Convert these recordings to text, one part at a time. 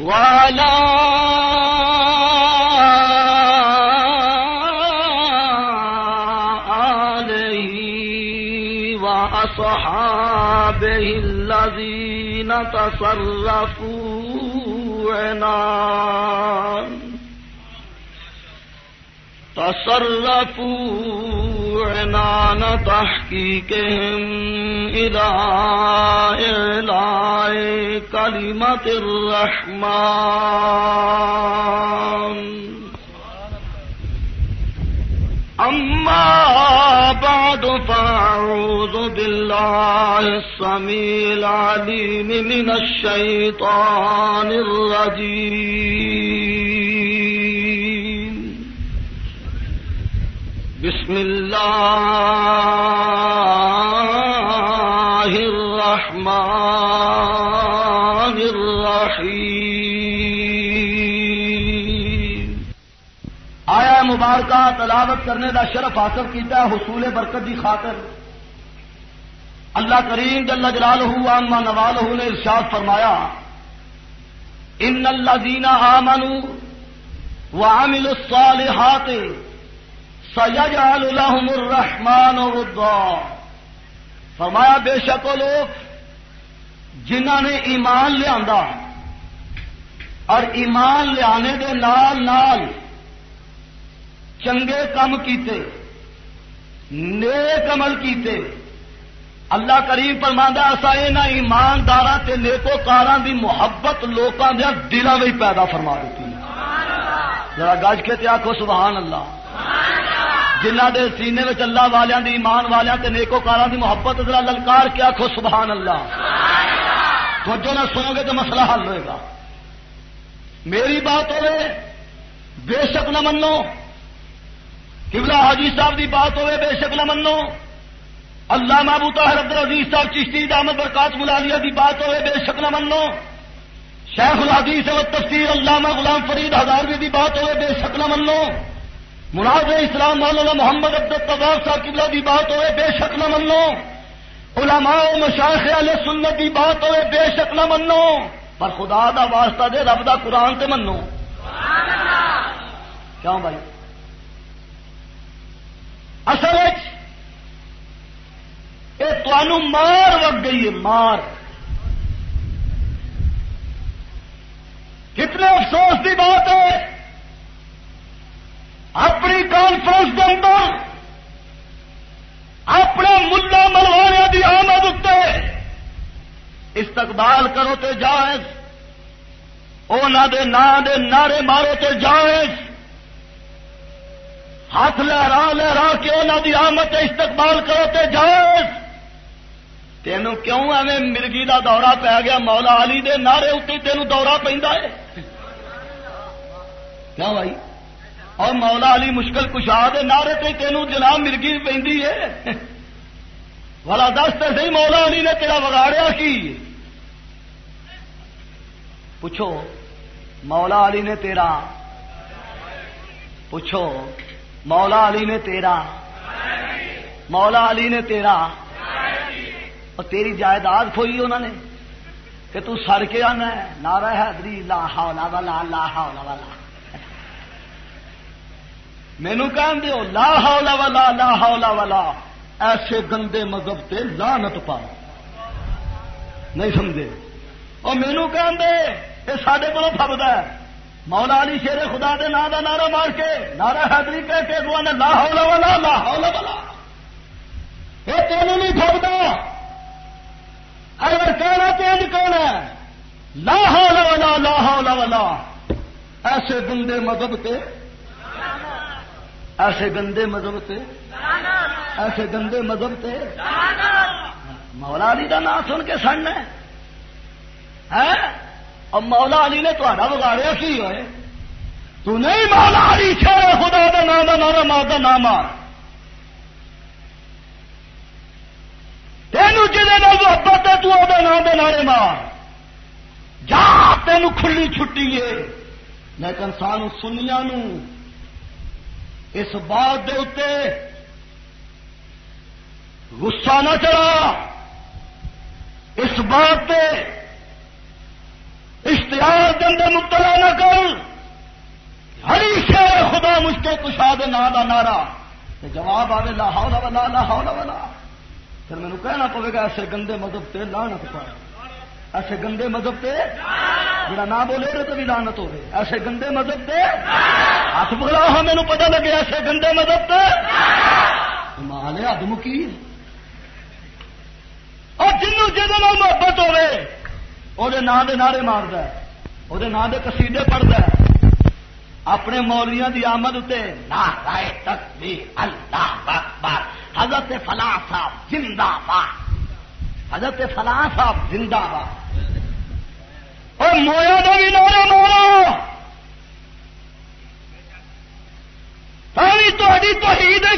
وعلى آله وأصحابه الذين تصرفوا عنان. تصرفوا عنان تحقيقهم إلى إعلاء كلمة الرحمن۔ أما بعد فأعوذ بالله السميع العليم من الشيطان الرجيم بسم الله الرحمن الرحيم. آیا مبارکہ تلاوت کرنے کا شرف حاصل کیتا ہے حصول برکت کی خاطر؟ اللہ کریم جل جلالہ اما نوالہ نے ارشاد فرمایا، ان اللہ دینا آمنوا وعملوا الصالحات سیجعل لهم الرحمن رضا فرمایا بے شک وہ لوگ جنہ نے ایمان لیا اور ایمان لیانے دے نال نال چنگے کام کیتے نیک عمل کیتے۔ اللہ کریم فرماندا اسا انہاں ایمانداراں تے نیکوکاراں دی محبت لوکاں دے دلاں وچ پیدا فرما دیتی ذرا گج کے آکھو سبحان اللہ۔ جنہ دے سینے وچ اللہ والیاں دی ایمان والیاں تے نیکوکاراں دی محبت ذرا للکار کے آکھو سبحان اللہ۔ توجہ نہ سنو گے تو مسئلہ حل ہوئے گا۔ میری بات ہوئے، بے شک نہ منو۔ قبلہ حاجی صاحب دی بات ہوئے، بے شک نہ منو۔ اللہ محبو طاہر عبد العزیز صاحب چشتی احمد برکات ملالیہ دی بات ہوئے، بے شک نہ منو۔ شیخ الحدیث و تفسیر علامہ غلام فرید ہزاروی دی بات ہوئے، بے شک نہ منو۔ مراد اسلام مولانا محمد عبد الطواف صاحب قبلہ دی بات ہوئے، بے شک نہ منو۔ علماء و مشاخ علیہ سنت دی بات ہوئے، بے شک نہ منو۔ پر خدا دا واسطہ دے، رب دا قرآن تے منو۔ کیوں بھائی؟ اصل یہ تمہوں مار وگ گئی ہے، مار۔ کتنے افسوس کی بات ہے۔ اپنی کانفرنس کے اندر اپنے ملا ملوانے کی آمد اتنے استقبال کرو تو جائز انہوں دے نا دے نعرے مارو تو جائز۔ ہاتھ لہرا لہرا کے انہوں دی آمد استقبال کرو تے جائز۔ تینوں کیوں ایویں مرگی دا دورہ پی گیا؟ مولا علی دے نعرے اتنے تینوں دورہ پہ کیا بھائی؟ اور مولا علی مشکل کشا دے نعرے تے تینوں جناب مرگی پہ ہے۔ والا دس تے صحیح مولا علی نے تیرا بگاڑیا کی۔ پوچھو، مولا علی نے تیرا۔ پوچھو، مولا علی نے تیرا۔ مولا علی نے تیرا۔ اور تیری جائیداد کھوئی انہوں نے کہ تو سر کے آنا ہے نارا حیدری لا حولا والا لا حولا والا مینو کہن دیو، لا حولا والا لا حولا والا ایسے گندے مذہب تے لانت پا۔ نہیں سمجھے؟ اور مینو کہن دے یہ سڈے کو فبدا ہے۔ مولا علی شیر خدا دے نا دا نعرہ مار کے، نعرہ حیدری کہہ کے دعا نے، لا حول ولا، لا حول ولا۔ یہ تینوں نہیں فبدا اگر کہنا تیز کہنا ہے؟ لا حول ولا، لا حول ولا۔ ایسے گندے مذہب تے ایسے گندے مذہب تے، ایسے گندے مذہب تے۔ مولا علی کا نام سن کے سڑنا ہے۔ اور مولا علی نے تا بگاڑیا کی ہوئے۔ تو نہیں مولا علی شیر خدا دا نام دا نام مار دا نام مار۔ تینوں جہے محبت ہے، تو وہ نام دے نعرے مار۔ جا تینوں کھلی چھٹی ہے۔ لیکن سانو سنیا نو اس بات دے اتنے غصہ نہ چڑھا اس بات پہ اشتہار گندے مبتلا نہ کر۔ ہری شیر خدا مجھ کشا دے نا دا نارا جواب آئے لا حول ولا، لا حول ولا۔ پھر مینو کہنا پڑے گا، ایسے گندے مذہب تے لانت پا۔ ایسے گندے مذہب تے جڑا نہ بولے تو بھی لانت ہوگی ایسے گندے مذہب تے ہاتھ بلا ہاں مینو پتا لگے ایسے گندے مذہب تے مال حد مکی اور جنوں جہد محبت ہوے وہ نام دے نعرے مارد وہ نام دے کسیدے پڑھتا ہے۔ اپنے مولیاں دی آمد اتنے نارائ تکبیر، اللہ اکبر، حضرت فلاں صاحب زندہ باد۔ حضرت فلاں صاحب زندہ باد اور مویا کا بھی نعرے مارو تھی تو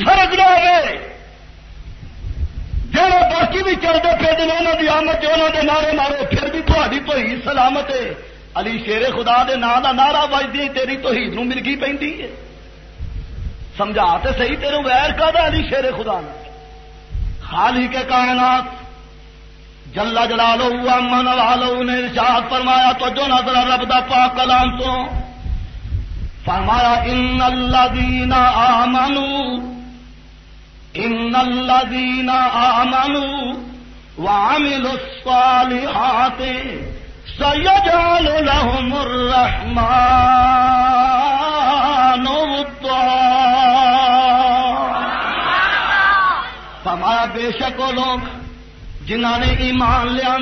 فرق نہ ہوئے۔ جب باقی بھی چلتے پھر انہوں کی آمد جو انہوں نے نعرے مارو پھر بھی تھی تو ہی سلامت ہے۔ علی شیر خدا دے نا کا نعرہ بجتی تیری تو ہی مرگی پہ سمجھا تو صحیح تیروں ویر کا علی شیر خدا نے خالی کے کائنات جلا جلا لو امن والو نے ارشاد فرمایا، تو جو نظر رب دا پاک کلام تو۔ فرمایا، ان اللہ دینا آمنو ان اللہ دینا آمنو وعملوا الصالحات سيجعل لهم الرحمن فرمایا، بے شک وہ لوگ جنہ نے ایمان لیا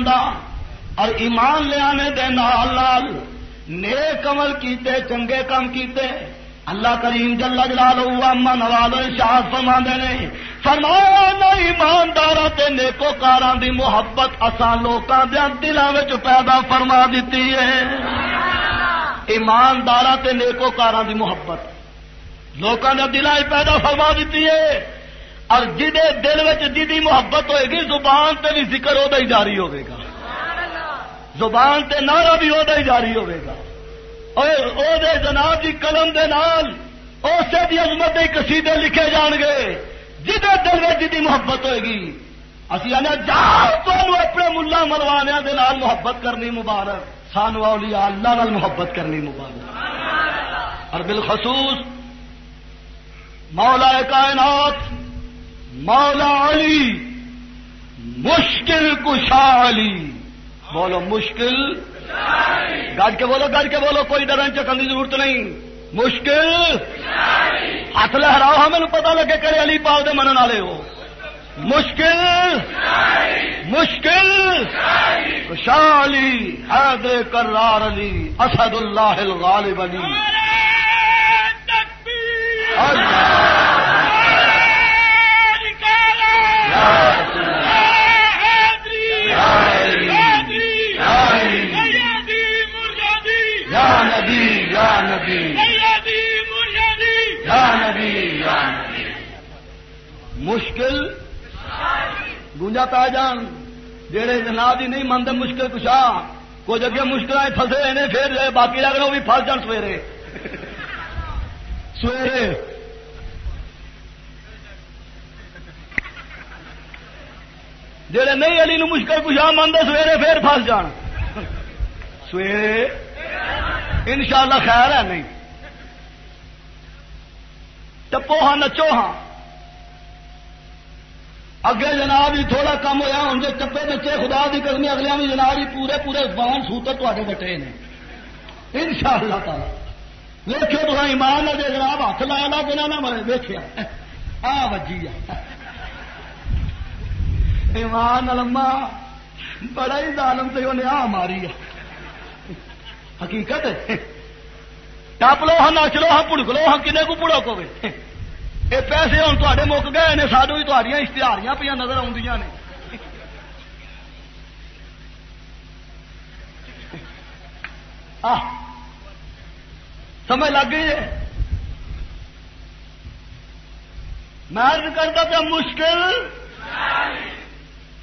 اور ایمان لیا دے نال نیک عمل کیتے چنگے کام کیتے اللہ کریم جلا جلال اما نواز شاہ فرما نے فرمایا نہ ایماندار نیکو کار دی محبت اسان لوکاں دیا دلوں پیدا فرما دیتی ہے۔ ایماندار نیکو کار دی محبت لوکاں دیا دلان پیدا فرما دیتی ہے۔ اور جہے دل جی محبت ہوئے گی، زبان تے بھی ذکر ادا ہی جاری ہوئے گا۔ زبان تے نعرہ بھی ادا ہی جاری ہوئے گا۔ اور دے جناب جی کی قلم دے نال اسے دی عظمت کسیدے لکھے جان گے۔ جہے دل میں جی محبت ہوئے گی۔ اسی آنے جاؤ اپنے ملا ملوانے دے نال محبت کرنی مبارک۔ سانو اولیاء اللہ نال محبت کرنی مبارک۔ اور بالخصوص مولا کائنات مولا علی مشکل کشا علی۔ بولو مشکل؟ گج کے بولو گج کے بولو کوئی ڈرن چکن کی ضرورت نہیں۔ مشکل؟ ہاتھ لہراؤ ہمیں پتا لگے کرے علی پاؤ دے من والے ہو۔ مشکل؟ مشکل؟ خوشحالی حیدر کرار علی اسد اللہ الغالب علی مشکل؟ گونجا پا جان۔ جہے جناب ہی نہیں منتے مشکل کچھ کچھ اگے مشکل فسے ہیں پھر باقی لگ رہا بھی فس جان سویرے۔ سویرے۔ جہے نہیں علی نو مشکل کچھ منتے سویرے پھر فس جان۔ سویرے۔ ان شاء اللہ خیر ہے، نہیں۔ ٹپو ہاں نچو ہاں۔ اگے جناب ہی تھوڑا کم ہوا ہوں جو چپے بچے، خدا کی قدمی اگلے بھی جناب ہی پورے پورے بان سوتر تے بٹے نے۔ ان شاء اللہ تعالی۔ ویخو تو ایمان نہ جناب ہاتھ لایا لا، بنا نہ مرے ویخیا آ وجی ایمان لما بڑا ہی ظالم سے انہیں آ ماری ہے۔ حقیقت ٹپ لو ہاں نچ لو ہاں پڑک لو ہاں کنے کو پڑک ہوے یہ پیسے ہوں تے مک گئے نے سانو بھی تھوڑیاں اشتہاریاں پہ نظر آدی نے۔ سمجھ لگ گئی میں کرتا پیا، مشکل؟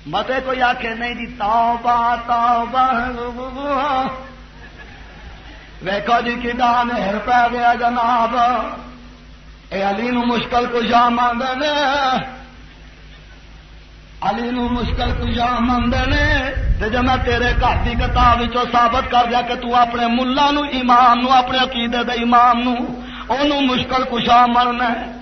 متے کوئی آخ نہیں جی توبہ توبہ۔ ویکو جی کی دان پی گیا جناب۔ اے علی نو مشکل کشا مانگ نے۔ علی نو مشکل کشا مانگ نے۔ جی میں تیرے گھر کی کتاب ثابت کر دیا کہ تو اپنے ملا نو، امام نو، اپنے عقیدے دے امام نو انہوں مشکل کشا مرنا ہے۔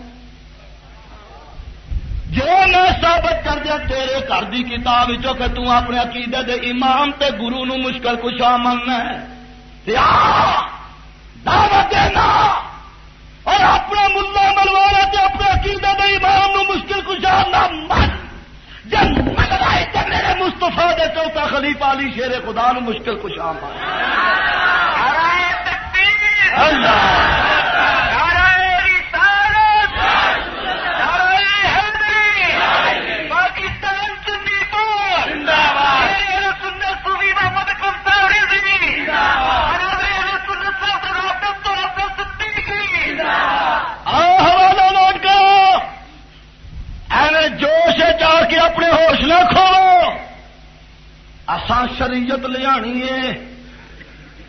جو میں ثابت کر دیا تیرے گھر کی کتاب کہ تو اپنے عقیدے دے امام تے گرو نو مشکل کشا مرنا ہے۔ دعوت دینا اور اپنے ملا ملوانا تے اپنے عقیدے دے امام نو مشکل کشا نہ من جب میرے مستفا دے چوتھا خلیفہ علی شیر خدا نو مشکل کشا اللہ جوش چار کے اپنے ہوش نہ کھو اسان شریعت لیا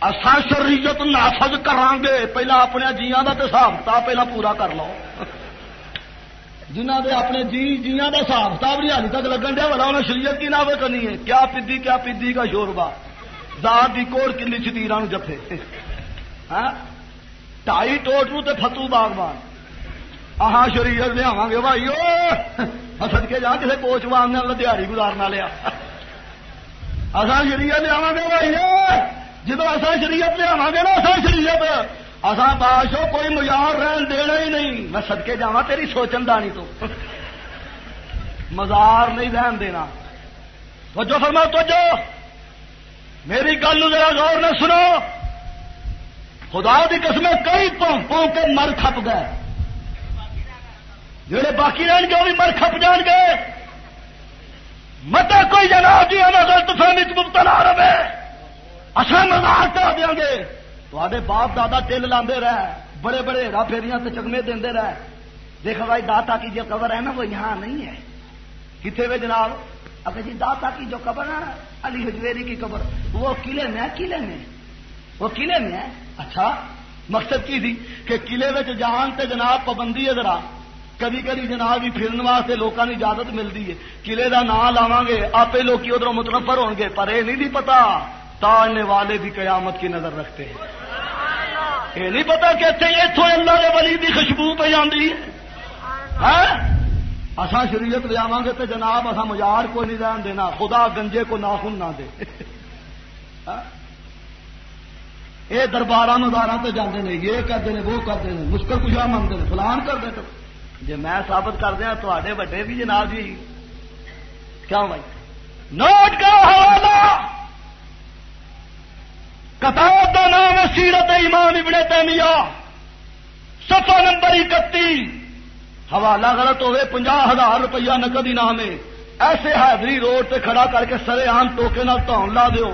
اسان شریعت نافذ کران گے۔ پہلا اپنے جیاں کا تو حساب کتاب پہلا پورا کر لو۔ جنہ دے اپنے جی جیاں کا حساب کتاب نہیں ہالی تک لگن دیا بڑا انہیں شریعت کی نافذ کرنی ہے۔ کیا پی کیا پی کا شوربا دار کی کوڑ کلی چتیران جفے۔ ہاں؟ ٹائی ٹوٹ نو تے فتو باغبان۔ آہاں شریعت لیا گے بھائی سد کے جا کسی کوچ مارنے والا دیہی گزارنا لیا اصا شریعت لیا گے بھائی جب اصا شریعت لیا گے نا اصا شریعت اصا بادشاہ کوئی مزار رہن دینا ہی نہیں میں سدکے جا تیری سوچن دانی تو مزار نہیں رہن دینا وجو فرما تو جو میری گل ذرا غور نہ سنو خدا کی قسمیں کئی پوں کے مر کھپ گئے جڑے باقی رہن گے، وہ بھی مر کھپ جان گے۔ مت کوئی جناب جی ہمیں غلط فہمی مبتلا رہے۔ اصل مزاق کر دیا گے۔ تے باپ، دادا تل لاندے رہ بڑے بڑے ہرا پھیریاں سے چکمے دے رہ دیکھ بھائی داتا کی جو قبر ہے نا، وہ یہاں نہیں ہے۔ کتنے میں جناب؟ اگر جی داتا کی جو قبر ہے، علی ہجویری کی قبر۔ وہ قلعے میں قلعے میں۔ وہ قلعے میں ہے۔ اچھا مقصد کی تھی کہ قلعے میں جان تے جناب، پابندی ہے ذرا۔ کبھی کبھی جناب بھی پھرن واسطے لوگوں کی اجازت ملتی ہے۔ قلعے کا نام لاوا گے آپ لوگ ادھر متنفر ہو گے پر یہ نہیں پتا تاڑنے والے بھی قیامت کی نظر رکھتے ہیں۔ یہ نہیں پتا کہ اتوں اللہ کے ولی کی خوشبو پہ جاتی ہے۔ ہاں؟ اصا شریعت لیا گے تو جناب اصا مزار کو نہیں رہن دینا، خدا گنجے کو ناخن نہ دے۔ ہاں؟ یہ دربار مزارا تو جانے نے، یہ کرتے ہیں وہ کرتے ہیں مشکل کچھ منگتے ہیں فلان کرتے تو۔ جی میں ثابت کر دیا تے وڈے بھی جناب جی۔ کیوں بھائی؟ نوٹ کا حوالہ۔ کتاب کا نام ہے سیرت ایمان ابن تیمیہ۔ سفا نمبر اکتی۔ حوالہ غلط ہوئے پنجا ہزار روپیہ نقد انعام ہے۔ ایسے حیدری روڈ سے کھڑا کر کے سرے عام ٹوکے نال تو لا دیو۔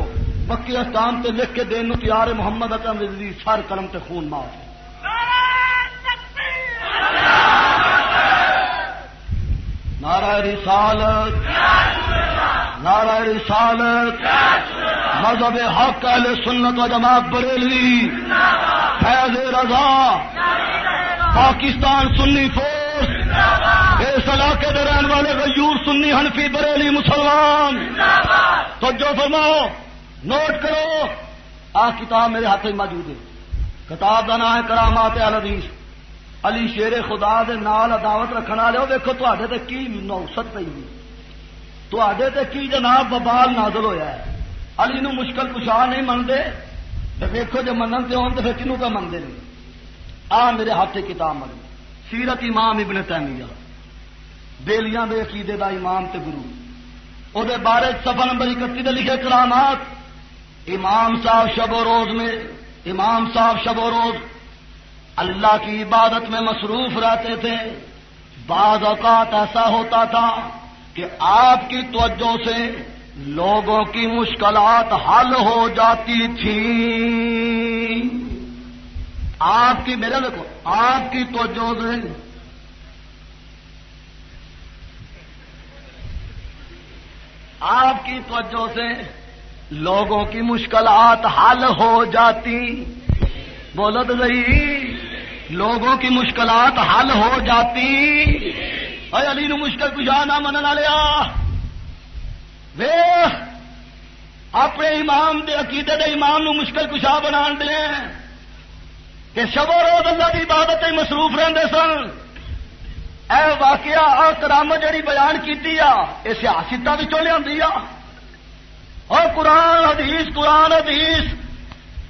پکی استان تے لکھ کے دین نو تیار محمد اکرم رضوی سر کرم تے خون مار۔ نعرہ رسالت نعرہ رسالت، مذہب حق، اہل سنت و جماعت بریلی فیض رضا، پاکستان سنی فورس، اس علاقے کے رہنے والے غیور سنی حنفی بریلی مسلمان تو جو فرماؤ، نوٹ کرو، آ کتاب میرے ہاتھ میں موجود ہے۔ کتاب کا نام ہے کرامات الحدیث علی شیر خدا دے نال عداوت رکھنے والے دیکھو تے کی نوسط پی تے کی جناب ببال نازل ہویا ہے؟ علی نو مشکل کشا نہیں منگے تو دیکھو جب منن سے ہون تو پھر کنوں پہ منگتے نہیں آ میرے ہاتھ کتاب من سیرت امام ابن تیمیہ۔ بیلیاں دے عقیدے دا امام تے گرو۔ وہ بارے سفا نمبر اکتی دے لکھے کرامات امام صاحب شب و روز میں، امام صاحب شب و روز اللہ کی عبادت میں مصروف رہتے تھے۔ بعض اوقات ایسا ہوتا تھا کہ آپ کی توجہ سے لوگوں کی مشکلات حل ہو جاتی تھی۔ آپ کی میرے دیکھو، آپ کی توجہ سے آپ کی توجہ سے لوگوں کی مشکلات حل ہو جاتی۔ بولو تو صحیح۔ لوگوں کی مشکلات حل ہو جاتی۔ اے علی نو مشکل کچھ نہ من لیا امام دے عقیدے دے امام نو مشکل کشا بنا دے۔ کہ شب و روز اللہ کی عبادت مصروف رہتے سن۔ اے واقعہ آ کرام جڑی بیان کی سیاستہ بھی لیا اور قرآن، حدیث قرآن، حدیث۔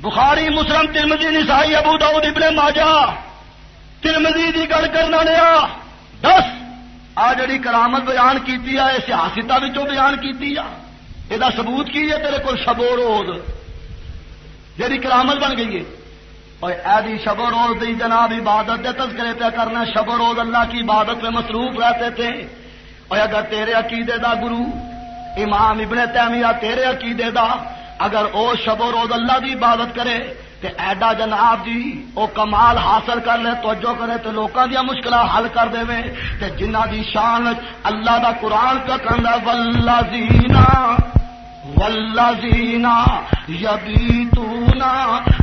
بخاری، مسلم ترمزی نسائی، ابو داؤد ابن ماجا ترمزی کی گل کرنا لیا دس۔ آ جڑی کرامت بیان کی سیاستہ بیان کی یہ سبوت کی ہے؟ تیرے کو شبو روز۔ جی کرامت بن گئی ہے۔ اور ایدی شب و روز دی جناب عبادت دے تذکرے پہ کرنا، شب و روز اللہ کی عبادت میں مصروف رہتے تھے۔ اور اگر تیرے عقیدے دا گرو، امام ابن تیمیہ تیرے عقیدے دا اگر او شب و روز اللہ دی عبادت کرے تے ایڈا جناب جی او کمال حاصل کر لے، توجہ کرے تو لوکاں دیا مشکل حل کر دے تے جنہ دی شان اللہ دا قرآن کا کہندا والذین والذین یبیتون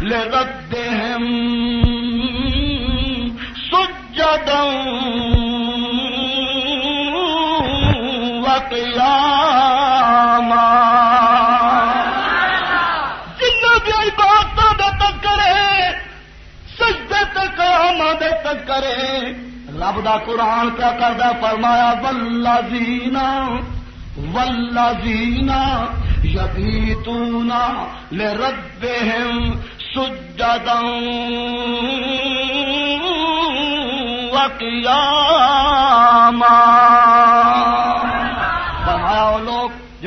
لربهم سجدا کرے۔ رب دا قرآن کیا کردا فرمایا ولہ زینا ولہ زینا یبھی تونا لے رب سجدوں وقیاما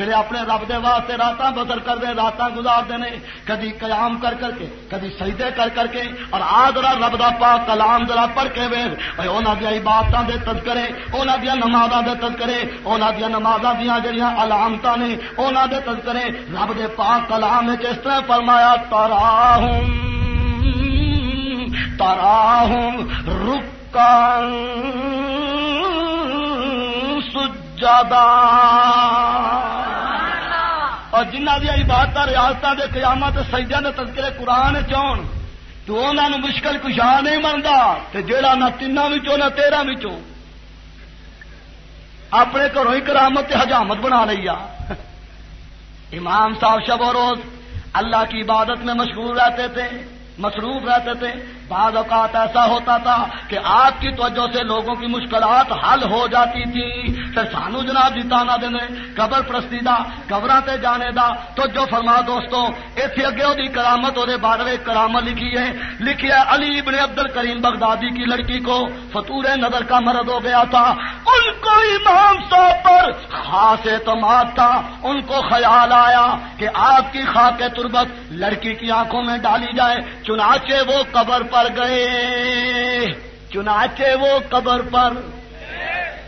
جڑے اپنے رب دے واسطے رات بدر کرتے رات گزارتے ہیں کدی قیام کر کر کے، کدی سجدے کر کر کے، اور آدرا رب دا پاک کلام ذرا پڑھ کے وے انہوں دیا عبادت دے تذکرے انہوں دیا نماز دے تذکرے انہوں دیا نماز دیا جہاں علامت نے انہوں دے تذکرے، رب دے پاک کلام کس طرح فرمایا تارا ہوں تارا ہوں رکان سجدہ اور جنہ دیا عبادت ریاست کے قیامت سجدے نے تذکرے قرآن چون تو انہوں مشکل کشا نہیں بنتا تو جہاں نہ تین نہ تیرہ اپنے گھروں ہی کرامت حجامت بنا لی امام صاحب شب و روز اللہ کی عبادت میں مشغول رہتے تھے، مصروف رہتے تھے۔ بعض اوقات ایسا ہوتا تھا کہ آپ کی توجہ سے لوگوں کی مشکلات حل ہو جاتی تھی۔ پھر سانو جناب جیتا نہ دینے قبر پرستی دا قبر تے جانے دا تو جو فرما دوستوں اتنے اگے وہ کرامت وہ بارے کرامت لکھی ہے۔ لکھی ہے علی ابن عبد الکریم بغدادی کی لڑکی کو فطور نظر کا مرد ہو گیا تھا۔ ان کو امام صاحب پر خاص اعتماد تھا۔ ان کو خیال آیا کہ آپ کی خاک تربت لڑکی کی آنکھوں میں ڈالی جائے۔ چنانچہ وہ قبر پر گئے۔ چنانچہ وہ قبر پر۔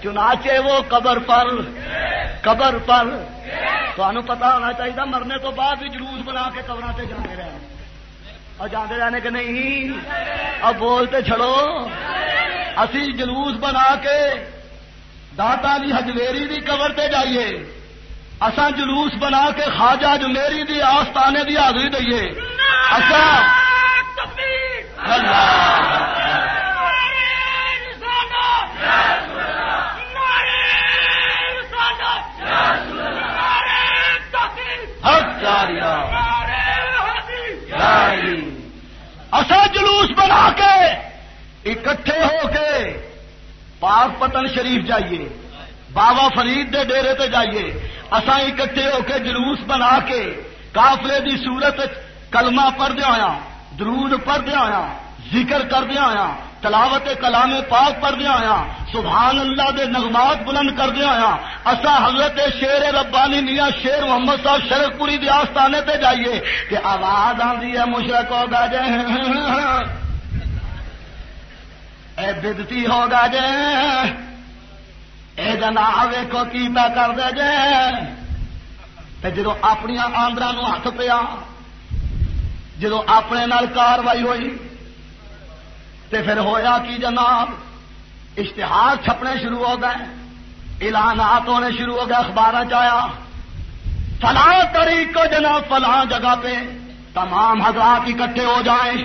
چنانچہ وہ قبر پر۔ قبر پر۔ تو پتا ہونا چاہیے مرنے تو بعد بھی جلوس بنا کے قبر سے جانے رہے اور جانے رہنے کے نہیں؟ اب بولتے چھڑو۔ اسی جلوس بنا کے داتا جی ہجویری کی قبر سے جائیے۔ اصا جلوس بنا کے خواجہ جمیری دی آستانے دی حاضری دئیے۔ اصا اصا جلوس بنا کے اکٹھے ہو کے پاک پتن شریف جائیے۔ بابا فرید دے ڈیرے تے جائیے۔ اصا اکٹھے ہو کے جلوس بنا کے کافلے دی صورت کلمہ پڑھ دیا درود پڑھ دیا ذکر کر دیا تلاوت کلام پاک پڑھ دیا آیا سبحان اللہ دے نغمات بلند کر دیا آیا اصا حضرت شیر ربانی میاں شیر محمد صاحب شرک پوری دی آستانے تے جائیے۔ کہ آواز آتی ہے، مشرق ہوگا جے۔ اے بدتی ہوگا جے۔ اے جنا ویکو کی کر دے جے جدو اپنی آندرا نو ہاتھ پیا جدو اپنے نال کاروائی ہوئی تے پھر ہویا کی جناب اشتہار چھپنے شروع ہو گئے اعلانات ہونے شروع ہو گئے اخبار چایا فلاں طریق کو جناب فلاں جگہ پہ تمام حضرات اکٹھے ہو جائیں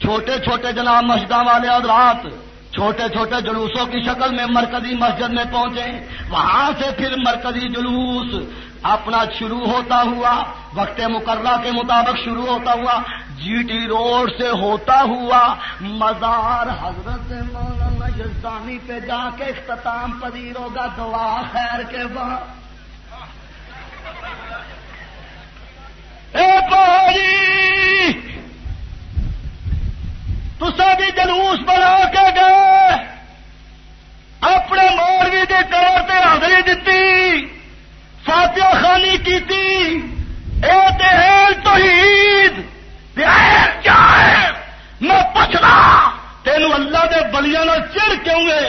چھوٹے چھوٹے جناب مسجد والے حضرات چھوٹے چھوٹے جلوسوں کی شکل میں مرکزی مسجد میں پہنچے۔ وہاں سے پھر مرکزی جلوس اپنا شروع ہوتا ہوا، وقت مقررہ کے مطابق شروع ہوتا ہوا جی ٹی روڈ سے ہوتا ہوا۔ مزار حضرت مولانا یزدانی پہ جا کے اختتام پذیر ہوگا، دعا خیر کے بعد۔ تصا بھی جلوس بنا کے گئے۔ اپنے مولوی کے کور سے حاضری دیتی فاتحہ خانی کی توحید۔ کیا ہے میں پچھلا تینوں اللہ دے بلیاں چڑ کیوں گے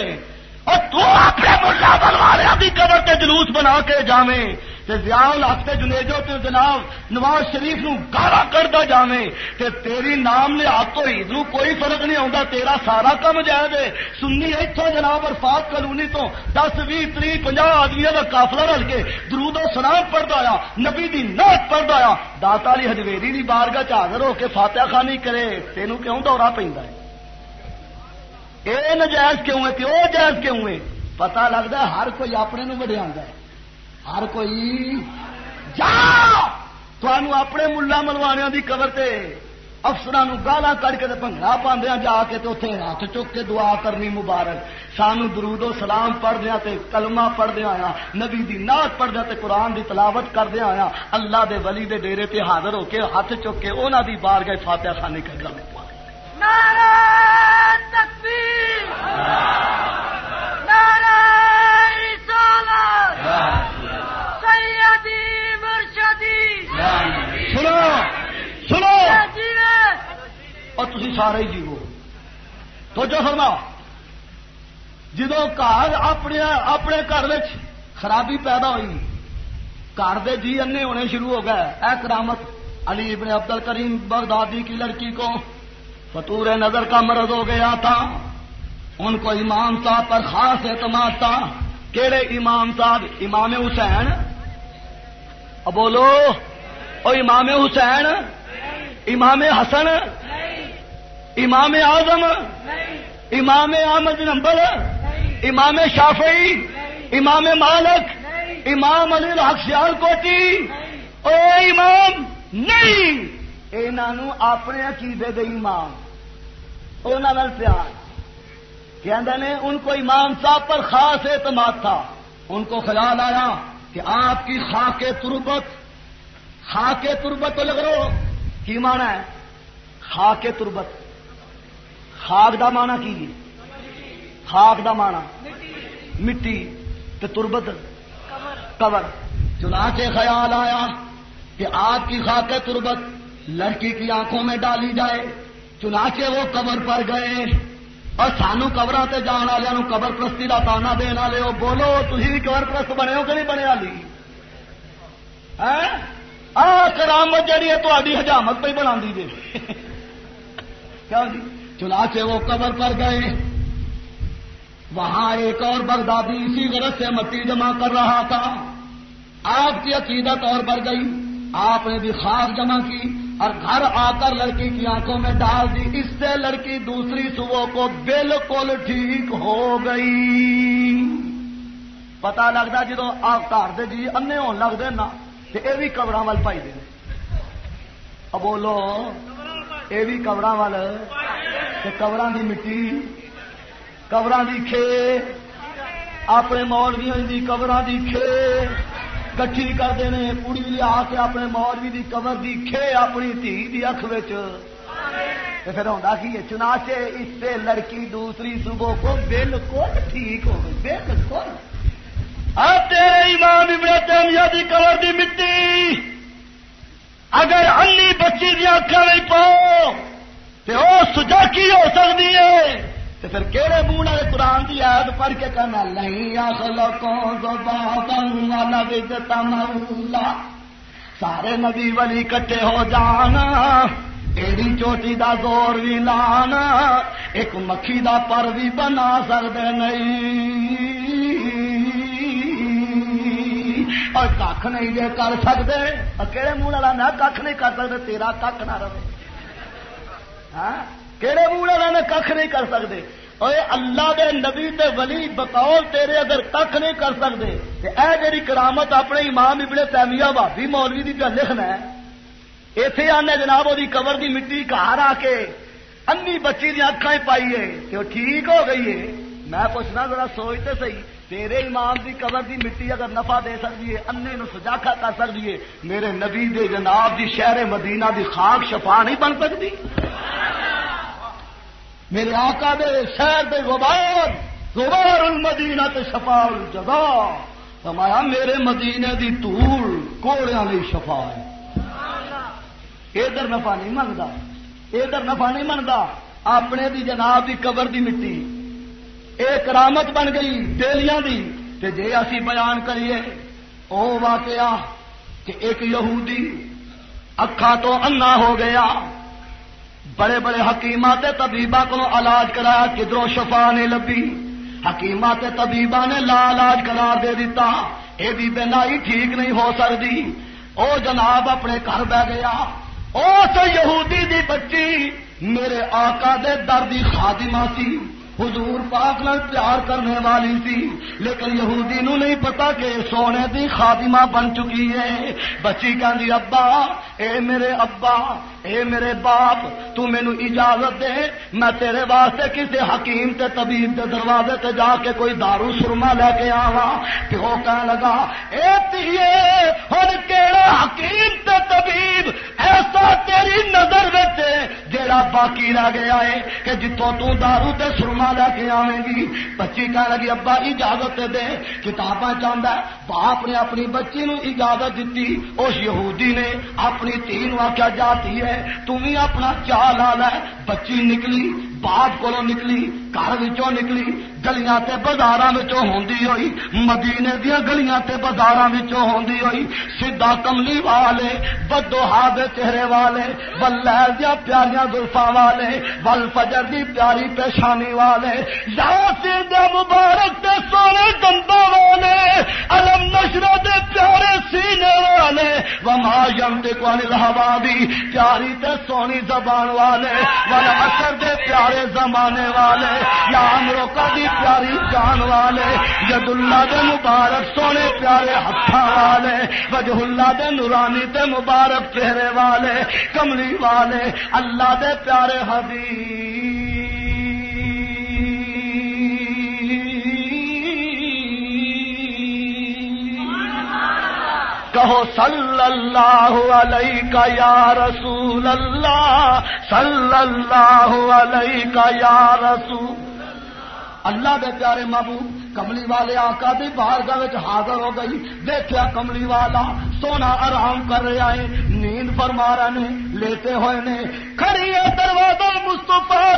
اور تو اپنے ملا بنوا رہا بھی قبر تے جلوس بنا کے جاویں۔ ضیال حق جنیجو تے جناب نواز شریف نو گالا کرتا جاوے تے تیری نام نے تو عید کوئی فرق نہیں آتا تیرا سارا کم جائز ہے۔ سنی اتوں جناب ارفات کالونی تو دس بھی تری پناہ آدمی کا کافلا رل کے درود و سلام پڑھتا آیا، نبی دی نعت پڑھتا آیا۔ داتا علی ہجویری دی بارگاہ حاضر ہو کے فاتحہ خانی کرے، تینوں کیوں دورہ پہ یہ نجائز کیوں ہے؟ کیوں جائز کیوں ہے؟ پتا لگتا ہے ہر کوئی اپنے نو وڈیا ہے۔ ہر کوئی جا اپنے ملا ملوانے کی قبر سے افسر گالا کٹ کے بنگڑا پہ جا کے اتنے ہاتھ چک کے دعا کرنی مبارک۔ سانو درود و سلام پڑھدیا کلمہ پڑھدیا آیا نبی دی نعت پڑھدیا قرآن دی تلاوت کردیا آیا اللہ دے ولی دے ڈیرے تے حاضر ہو کے ہاتھ چک کے انہوں دی بار گئے فاتحہ خانے کر تکبیر! تھی سارے جیو۔ تو جو فرما جدو گھر اپنے اپنے گھر خرابی پیدا ہوئی، گھر دے جی انے ہونے شروع ہو گئے۔ اے کرامت، علی ابن عبد الکریم بغدادی کی لڑکی کو فطور نظر کا مرض ہو گیا تھا۔ ان کو امام صاحب پر خاص اعتماد تھا کہڑے امام صاحب امام حسین۔ بولو، او امام حسین؟ امام حسن؟ امام اعظم امام احمد نمبر امام شافعی امام مالک امام علی الحق سیال کوٹی او امام نہیں۔ انہوں اپنے عقیدے دے امام۔ انہوں پیار۔ کہ نے ان کو امام صاحب پر خاص اعتماد تھا۔ ان کو خیال آیا کہ آپ کی خاک تربت خاک تربت تو لگ رہو۔ کی مانا ہے؟ خاک تربت۔ خاک دا مانا کی خاک دا مانا مٹی تے تربت قبر چنانچہ خیال آیا کہ آپ کی خاک تربت لڑکی کی آنکھوں میں ڈالی جائے چنانچہ وہ قبر پر گئے اور سانو قبر سے جان والوں قبر پرستی کا تانا دن والے ہو بولو تھی بھی قبر پرست بنے ہو کہ نہیں بنے والی آ کرامت جہی ہے تاری حجامت پہ بنا دیجیے کیا جی چنانچہ وہ قبر پر گئے۔ وہاں ایک اور بغدادی اسی غرض سے مٹی جمع کر رہا تھا۔ آپ کی عقیدت اور بڑھ گئی۔ آپ نے بھی خاص جمع کی اور گھر آ کر لڑکی کی آنکھوں میں ڈال دی۔ اس سے لڑکی دوسری صبح کو بالکل ٹھیک ہو گئی۔ پتا لگتا جدو آپ گھر دے جی انے ہون لگتے نا تو یہ بھی قبر وال پائی دے۔ بولو، یہ بھی قبر وال قبر کی مٹی قبر کی کھے اپنے مولویوں کی قبر کی کھے کٹھی کرتے ہیں کڑی لیا کے اپنے مولوی کی قبر کی کھے اپنی دھی کی اکھ پھر ہوتا کی چنانچہ اس سے لڑکی دوسری صبح کو بالکل ٹھیک ہو گئی، بالکل۔ امام ابن تیمیہ دی کور دی مٹی۔ اگر انی بچی دیا نہیں پاؤ تو وہ سجا کی ہو سکتی ہے؟ تو پھر کہڑے منہ والے قرآن کی یاد پڑھ کے کرنا نہیں سارے نبی ولی کٹے ہو جانا ایڈی چوٹی دا زور بھی لانا، ایک مکھی دا پر بھی بنا سکتے نہیں۔ اور کھ نہیں جی کر سکتے کہڑے منہ والا میں کھ نہیں کر سکتے تیرا کھ نہ رہے۔ کہڑے منہ والا کھ نہیں کر سکتے۔ اے اللہ دے نبی تے ولی بقول تیرے اگر تک نہیں کر سکتے، تے اے جی کرامت اپنے امام ابن تیمیہ بھابی مولوی کی پہ لکھنا ہے اتے آنے جناب وہ قبر دی مٹی گھر آ کے انی بچی دیا اکھا پائیے کہ وہ ٹھیک ہو گئی ہے؟ میں پوچھنا ذرا سوچتے صحیح۔ تیرے امام دی قبر دی مٹی اگر نفع دے سکتی ہے انے نو سجاخا کر سکتی ہے، میرے نبی دے جناب دی شہر مدینہ دی خاک شفا نہیں بن سکتی میرے آقا دے شہر دے غبار غبار المدینہ تے شفا الجزا۔ فرمایا، میرے مدینے دی دھول کوڑیاں لی شفا ہے۔ ادھر نفع نہیں منگتا ادھر نفع نہیں منگتا اپنے دی جناب دی قبر دی مٹی۔ ایک کرامت بن گئی ڈیلیاں دی، تے جے اسی بیان کریے، او واقعہ کہ ایک یہودی اکھا تو انا ہو گیا، بڑے بڑے حکیمات طبیبہ کو علاج کرایا کدھروں شفا نے لبی حکیمات طبیبہ نے لا علاج قرار دے دیتا، اے بھی بینائی ٹھیک نہیں ہو سکتی، او جناب اپنے گھر بہ گیا، او تو یہودی دی بچی، میرے آقا دے دردی خادمہ سی۔ حضور پاک نال پیار کرنے والی تھی، لیکن یہودی نو نہیں پتا کہ سونے دی خادمہ بن چکی ہے۔ بچی کہ ابا، اے میرے ابا اے میرے باپ، تو مینو اجازت دے، میں تیرے واسطے کسی حکیم تے طبیب دے دروازے تے جا کے کوئی دارو سرما لے کے آوا پیو کہنے لگا، اے تیے، ہن کیڑا حکیم تے طبیب، ایسا تیری نظر وچ جیڑا باقی رہ گیا ہے کہ جتوں تو دارو تے سرما لے کے آویں گی۔ بچی کہنے لگی، ابا، اجازت دے، کتاباں چاہندا باپ نے اپنی بچی نو اجازت دتی، اس یہودی نے اپنی تھی نو آخیا جاتی ہے تم اپنا چال آ بچی نکلی باپ کو نکلی، گھر نکلی، گلیاں تے بازار ہوندی ہوئی، مدینے دیا گلیاں تے بازار ہوندی ہوئی سیدا کملی والے بدوہا دے چہرے والے بل دیا پیاریاں زلفا والے بل فجر دی پیاری پیشانی والے یا سیدے مبارک تے سونے گندا والے، علم نشرہ دے پیارے سینے والے، وما ینتے کو انل ہوا پیاری تے سونی زبان والے ول اثر دے پیارے زمانے والے یا امرو کا پیاری جان والے جد اللہ دے مبارک سونے پیارے ہاتھا والے وجہ اللہ دے نورانی دے مبارک چہرے والے، کملی والے، اللہ دے پیارے حبیب۔ کہو صلی اللہ علیہ کا یا رسول اللہ صلی اللہ علیہ کا یا رسول اللہ دے پیارے محبوب کملی والے آقا دی باہر حاضر ہو گئی۔ دیکھا کملی والا سونا آرام کر رہا ہے۔ نیند فرما رہے نے، لیتے ہوئے نے، کھڑی ہے دروازہ مستفا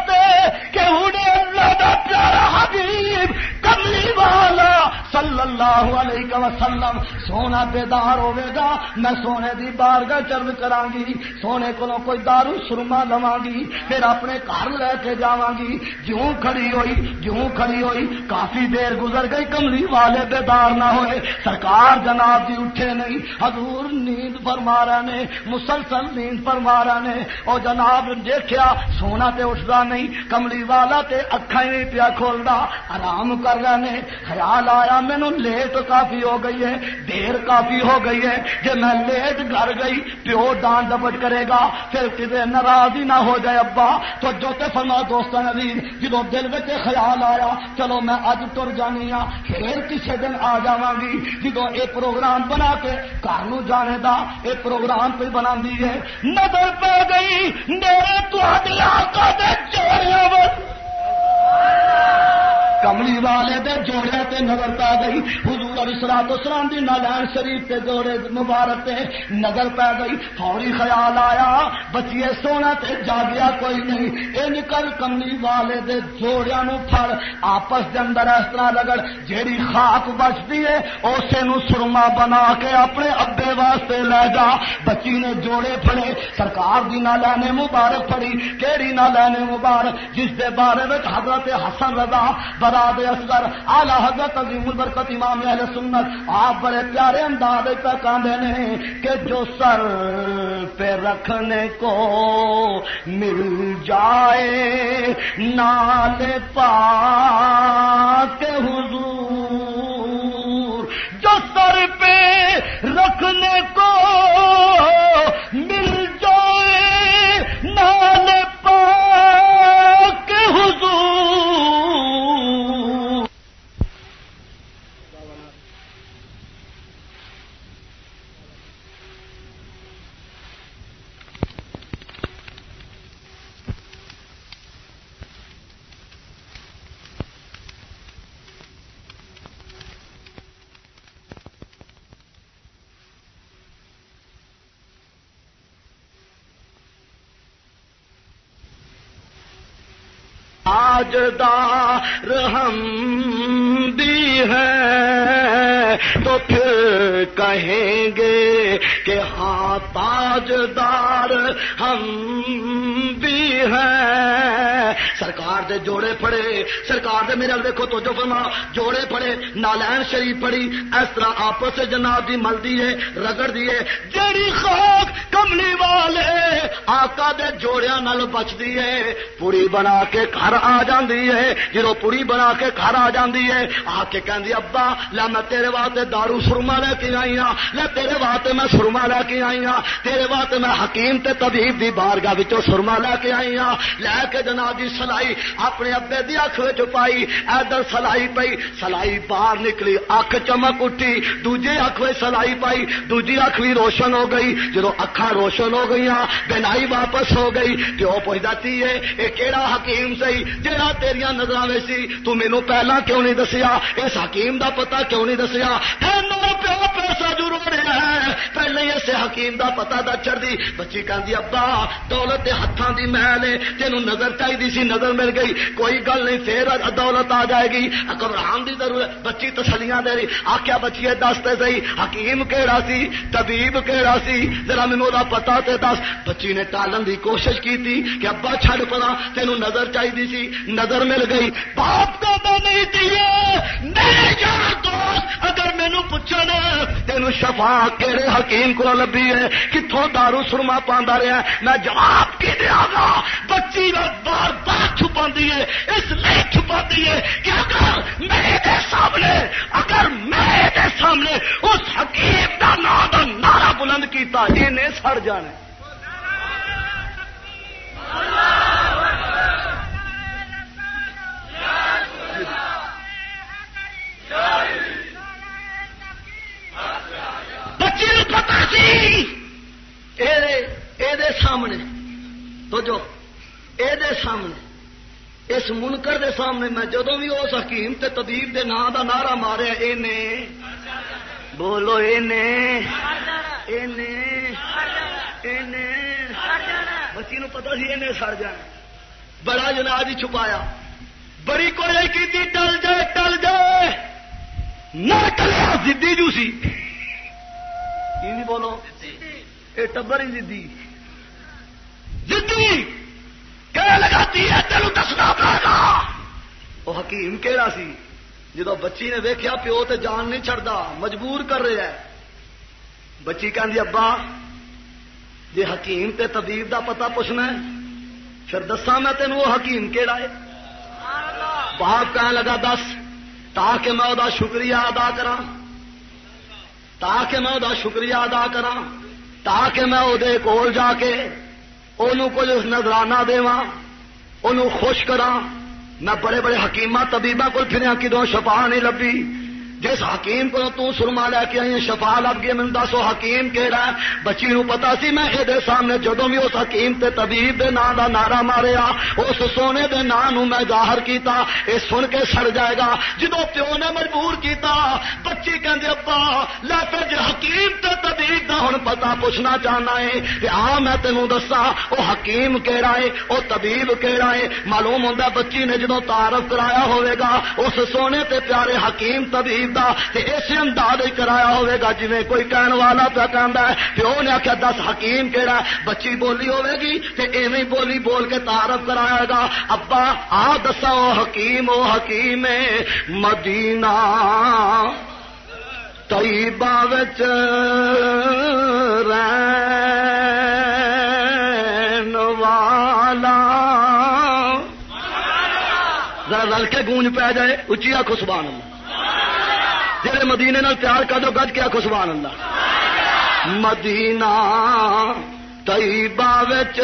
کہ انہیں اللہ دا پیارا حبیب کملی والا صلی اللہ علیہ وسلم۔ سونا بیدار ہوے گا، میں سونے دی بارگاہ چرد کرا گی۔ سونے کو کوئی دارو سرما لوا گی۔ پھر اپنے گھر لے کے جا گی۔ جوں کھڑی ہوئی جوں کھڑی ہوئی، کافی دیر گزر گئی کملی والے بیدار نہ ہوئے۔ سرکار جناب جی اٹھے نہیں۔ حضور نیند فرما رہے نے، مسلسل نیند فرما رہے نے۔ اور جناب دیکھا سونا تے اٹھتا نہیں، کملی والا تے اکھا ہی نہیں پیا کھولتا آرام کر رہے نے۔ خیال آیا مینو لیٹ کافی ہو گئی ہے، دیر کافی ہو گئی ہے۔ جی میں لیٹ گھر گئی، پیو ڈانٹ ڈپٹ کرے گا۔ پھر کسی ناراض ہی نہ ہو جائے، ابا۔ تو جو تے فرما دوست نویر جدو دل میں خیال آیا، چلو میں اج تر جانا۔ جانی ہاں پھر کسی دن آ جا گی جدو یہ پروگرام بنا کے گھر جانے دا یہ پروگرام پہ بنا ہے نظر پہ گئی، میرے تو آقا دے کملی والے دے جوڑے تے نظر پا گئی۔ حضور علیہ الصلوۃ والسلام دی نالان شریف تے جوڑے مبارک تے نظر پا گئی۔ فوری خیال آیا، بچیے سونا تے جاگیا کوئی نہیں۔ اے نکل کملی والے دے جوڑیاں نو پھڑ۔ آپس دے اندر اس طرح لگڑ، جیڑی خاک بچتی ہے اسے نو سرما بنا کے اپنے ابے واسطے لے جا۔ بچی نے جوڑے پھڑے، سرکار دی نالان مبارک پڑی کیڑی نالان مبارک؟ جس دے بارے وچ حضرت حضرت حسن رضا براد اصغر، اعلی حضرت عظیم البرکت امام اہل سنت۔ آپ بڑے پیارے انداز پہ کاندے نے کہ جو سر پہ رکھنے کو مل جائے نال پا کے حضور۔ جو سر پہ رکھنے کو مل جائے نال پا کے حضور تاجدار ہم بھی ہیں تو پھر کہیں گے کہ ہاں تاجدار ہم بھی ہیں۔ سرکار دے جوڑے پڑے، سرکار دے میرے دیکھو تو جو فرما، جوڑے پڑے، نالین شریف پڑی۔ اس طرح آپس سے جناب دی ملدی ہے، رگڑ دیے جیڑی خاک کملی والے آقا دے جوڑیاں نال بچدی ہے۔ پوری بنا کے گھر آ جاندی ہے۔ جدو پوری بنا کے گھر آ جاندی ہے، آ کے کہندی، ابا لے میں تیرے واسطے دارو سرما لے کے آئی ہاں۔ لے تیرے واسطے میں سرما لے کے آئی ہاں۔ تیرے واسطے میں حکیم تے طبیب دی بارگاہ وچوں سرما لے کے آئی ہاں۔ لے کے جناب دی سلائی اپنے ابے دی اکھ وچ پائی۔ ادھر سلائی پئی، سلائی باہر نکلی، اکھ چمک اٹھی، دوجے اکھ وچ سلائی پائی، دوجی اکھ بھی روشن ہو گئی۔ جدو اکھاں روشن ہو گئی بینائی واپس ہو گئی۔ پیو پوچھتا تی ہے یہ کہڑا حکیم سی؟ جہاں تیریا نظر میں سی، تو مینو پہلا کیوں نہیں دسیا؟ اس حکیم دا پتا کیوں نہیں دسیا؟ پیو، پیسہ جو رو رہا ہے۔ پہلے ہی اسے حکیم دا پتا دا چڑھ دی بچی کہندی، ابا، دولت دے ہاتھوں دی محل ہے۔ تینوں نظر چاہیے سی، نظر مل گئی۔ کوئی گل نہیں، پھر دولت آ جائے گی۔ گھبران دی ضرورت، بچی تسلیاں دے رہی۔ آخیا بچی دستے سی حکیم کہڑا سی؟ طبیب کہڑا سی؟ ذرا مینو پتا تے دس۔ بچی نے ٹالن دی کوشش کی تھی کہ ابا چھڑ پڑا تینوں نظر چاہیے سی۔ نظر مل گئی۔ باپ کا تو نہیں دیے میرے یار دوست، اگر مینو پوچھا نا، تینوں شفا کہڑے حکیم کو لبھی ہے؟ کتوں دارو سرما پاندا رہا میں جواب کی دیا گا بچی بار بار چھپا ہے۔ اس لیے چھپا ہے کہ اگر میرے سامنے، اگر میرے سامنے اس حکیم کا نام کا نعرہ بلند کیتا انہیں سڑ جانے۔ بچی نو پتا سی سامنے تو جو اے دے سامنے، اس منکر دے سامنے میں جدو بھی اس حکیم تے طبیب دے نام دا نعرہ ماریا اینے بولو اینے اینے اینے بچی نو پتا سی اینے سڑ جانا۔ بڑا جناب ہی چھپایا۔ بڑی کوئی کی ٹل جائے ٹل جائے۔ نہ ٹلیا زدی جو سی۔ بولو؟ یہ ٹبر ہی زدی۔ زدی۔ کہ لگاتی ہے، تینوں دسنا پڑے گا وہ حکیم کہڑا سی؟ جدو بچی نے ویکیا پیو تے جان نہیں چڑھتا مجبور کر رہا ہے۔ بچی کہ ابا جی حکیم تے طبیب دا پتا پوچھنا ہے، پھر دسا میں تینوں وہ حکیم کہڑا ہے؟ پاک کہنے لگا، دس تاکہ میں وہ شکریہ ادا کرا تاکہ میں وہ شکریہ ادا کرا تاکہ میں وہ کول جا کے انہوں کچھ نظرانہ دوا انہوں خوش کرا میں بڑے بڑے حکیمہ طبیبہ کو پھریا، کدوں شفا نہیں لبھی۔ جس حکیم کو تو سرما لے کے آئی شفا لب گئی من دسو حکیم کہڑا ہے بچی نو پتا سی میں یہ سامنے جدو بھی اس حکیم تے طبیب دے نام دا نعرہ ماریا، اس سونے دے نام نو میں ظاہر کیتا، اے سن کے سڑ جائے گا۔ جدو پیو نے مجبور کیتا، بچی کہندے، ابا لے پھر جے حکیم تے طبیب دا ہن پتا پوچھنا چاہنا ہے کہ آ میں تینوں دسا او حکیم کہڑا ہے او طبیب کہڑا ہے معلوم ہوندا بچی نے جدو تعارف کرایا ہوئے گا، اس سونے تے پیارے حکیم طبیب تے اسی انداز ہی کرایا ہوئے گا جویں کوئی کہن والا پیا کہندا ہے پیو نے آخیا دس حکیم کہڑا بچی بولی ہوے گی تے ایویں بولی بول کے تعارف کرایا گا۔ ابا آ دسا او حکیم او حکیم مدینہ طیبہ وچ رین والا۔ ذرا رل کے گونج پہ جائے اچھی آخو سبحان اللہ۔ جہے مدینے نال پیار کر دو گج کے آخو سبحان اللہ۔ مدینہ طیبہ وچ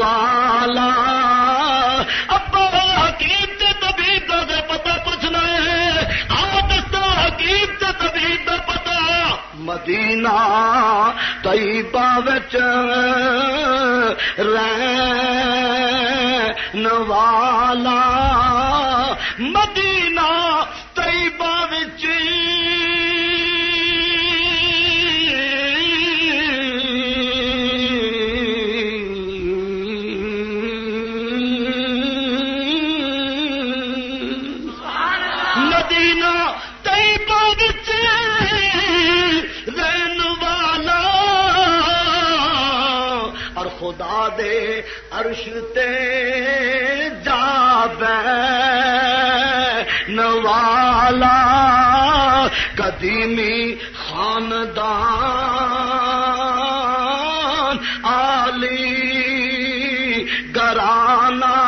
والا۔ ابا حکیم تے طبیب دا پتہ پوچھنا ہے۔ آ دستا حکیم تے طبیب دا پتہ۔ مدینہ طیبہ وچ رین والا عرش تے جا نوالا قدیمی خاندان علی گرانا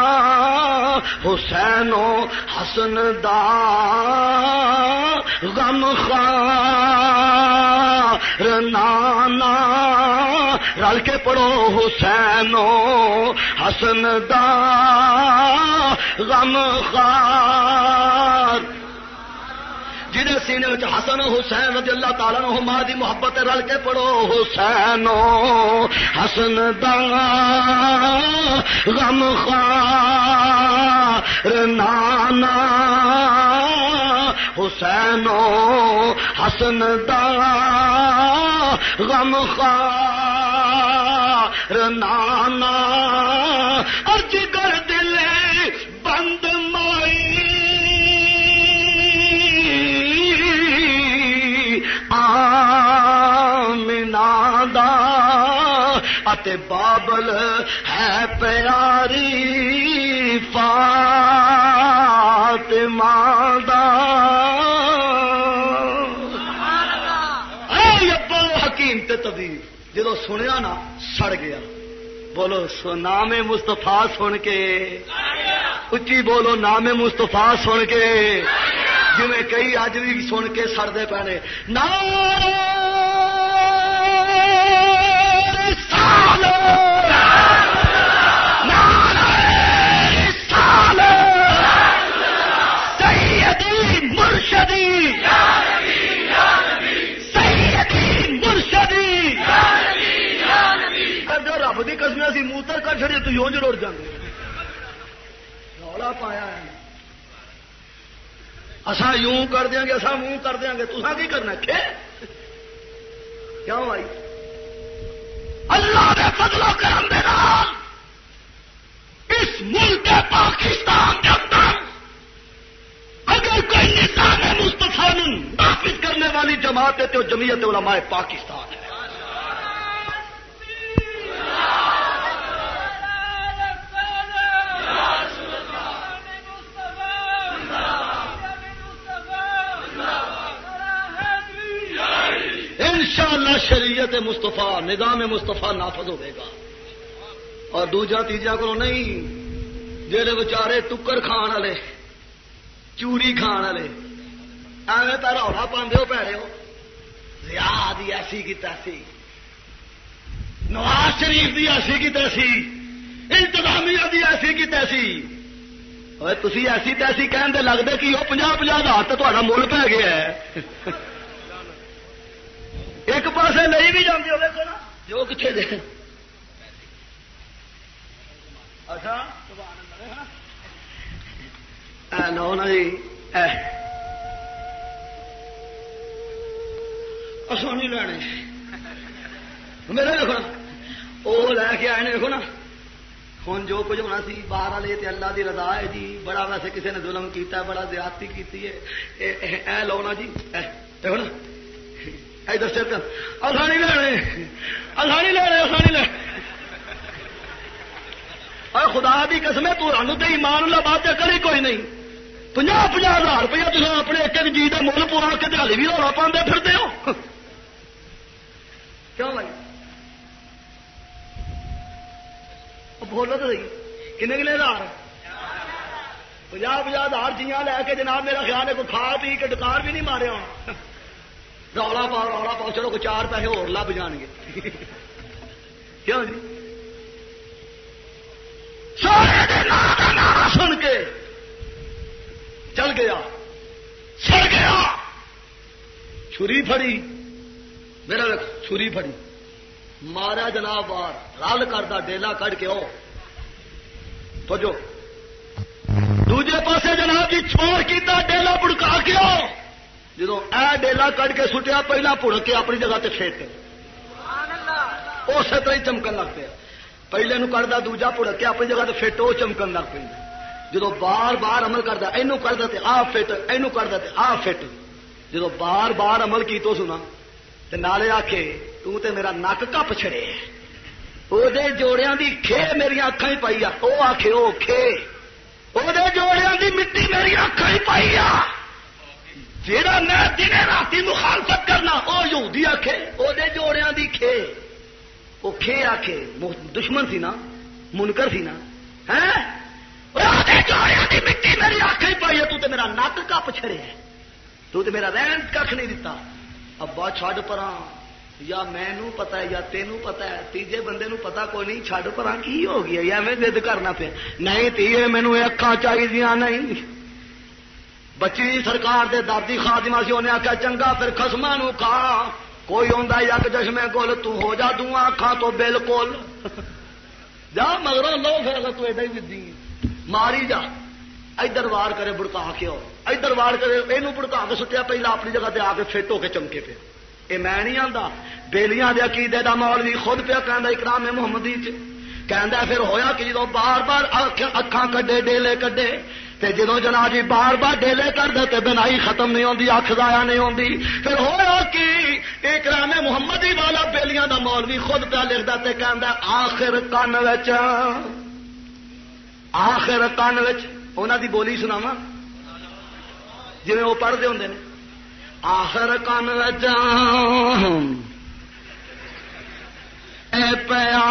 حسین و حسن دا غم خار نانا، رل کے پڑھو حسین و حسن دا غم خار جنہیں سینے میں حسن حسین رضی اللہ تعالیٰ نو ماں دی محبت رل کے پڑھو حسین حسن دا غم خار نانا حسین حسن دا غم خار نانا اور جگر دل بند مائی۔ آمنا دا اتے بابل ہے پیاری، فاطمہ دا جدو سنیا نا، سڑ گیا۔ بولو نام مستفا سن کے۔ اچھی بولو، نام مستفا سن کے۔ جی کئی اج بھی سن کے سڑتے پینے نام کر چڑے تو یوں جی جڑ جانے رولا پایا ہے۔ اصا یوں کر دیا گے اصا منہ کر دیا گے۔ تصا کی کرنا کھے؟ کیوں آئی؟ اللہ نے فضل و کرم دے اس ملک پاکستان کے اندر اگر کوئی نظام مستفا نافذ کرنے والی جماعت ہے، تو جمعیت علماء پاکستان ہے۔ انشاءاللہ شریعت مستفا نظام مستفا نافذ ہوئے گا۔ اور دوجا تیجا کو نہیں جہے بچارے ٹکر کھان والے، چوری کھان والے، ایویں تو رولا پاندے ہو پیڑے ہو۔ ریاض ایسی کی تیسی۔ نواز شریف دی ایسی کی تیسی۔ انتظامیہ دی ایسی کی تیسی۔ تھی ایسی تیسی کہن لگتے کہ وہ پناہ پناہ ہزار تو تا مل پی گیا ہے۔ ایک پاسے نہیں بھی جانے ہو جو کتنے دے۔ اچھا۔ لو نا جی نہیں لینے میرے دیکھو وہ لے کے آئے دیکھو نا۔ ہوں جو کچھ ہونا سی باہر والے تے اللہ دی رضا ہے جی۔ بڑا ویسے کسی نے ظلم کیتا ہے بڑا زیادتی کی ہے۔ اے لو نا جی دیکھو نا۔ ادھر سے اصا لینے اصا لینے اصا لینے اور خدا دی قسم ہے، تو تو ایمان اللہ بات کری کوئی نہیں۔ پناہ پناہ ہزار روپیہ تم اپنے ایک ایک جی کا مل پورا کے دہلی بھی رولا پاندے پھرتے ہو۔ کیوں بھائی؟ بولو تو صحیح۔ کنے کنے ہزار؟ پناہ پناہ ہزار جیاں لے کے جناب میرا خیال ہے، کوئی کھا پی کے ڈکار بھی نہیں مارے ہونا رولا پاؤ رولا پاؤ، چلو کوئی چار پیسے ہو لب جان گے کیوں جی؟ سن کے چل گیا۔ سڑ گیا۔ چھری پھڑی۔ میرا چھری پھڑی۔ مارا جناب بار رل کرتا ڈیلا کٹ کے او جو دوجے پاسے جناب جی چھوڑ کیتا، ڈیلا بڑکا کے آؤ۔ جدو اے ڈیلا کٹ کے سٹیا، پہلا پڑ کے اپنی جگہ تے فیٹ اسی طرح ہی چمکن لگ پیا۔ پہلے نو کرتا دوجا پڑ کے اپنی جگہ تے فٹ وہ چمکن لگ پہ جدو بار بار عمل کرتا یہ کرتا تے آ فٹ یہ کرتا تے آ فٹ۔ جدو بار بار عمل کی تو سنا، تے نالے آکھے، تو تے میرا نک کپ چھڑے۔ وہ جوڑیاں دی کھے میری اکھا ہی پائی آ۔ وہ آخے وہ کھے۔ وہ جوڑیاں دی مٹی میری اکھا ہی پائی آ جہاں میں دن رات مخالفت کرنا وہ یہودی آخے وہ جوڑیا دی کھے۔ وہ کھے آخے دشمن سی نا، منکر سی نا۔ جوڑیا دی مٹی میری آخ ہی پائی ہے تو تے میرا نک کپ چھڑے تو تے میرا رہن کھ نہیں دتا۔ ابا چھڈ پرا یا مینو پتا ہے، یا تینوں پتا ہے۔ تیجے بندے نو پتا کوئی نہیں، چھڈ پرا کی ہو گیا یا میں ضد کرنا پیا۔ نہیں تیے مینو اکھان چاہیے نہیں۔ بچی سرکار دے دادی خادمہ سی، انہیں آخیا چنگا پھر خسما نو کھا۔ کوئی آتا یک چشمے کول، تو ہو جا، دوں آخا تو بالکل۔ جا، مگر لو پھر اگر تو ایڈا ہی دی ماری جا۔ ادھر وار کرے بڑکا کے آؤ۔ ادھر وار کرے یہ بڑکا کے سٹیا پہلا اپنی جگہ تے آ کے فٹ ہو کے چمکے پہ یہ میں نہیں آتا بےلیاں دے عقیدے دا مول بھی خود پیا کہ اکرام محمدی چ۔ کہ پھر ہویا کہ جدو بار بار اکھان کڈے، ڈیلے کڈے تے جدو جنا جی بار بار ڈیلے کر دے بنائی ختم نہیں ہوتی اکھ ضائع نہیں ہوتی پھر ہوا کہ ایک رام محمد ہی والا بیلیاں دا مولوی خود پہ لکھتا تے کہندا، آخر کن وچ، آخر کن وچ، انہاں دی بولی سناواں؟ جویں وہ پڑھتے ہوں نے۔ آخر کن وچ، اے پیا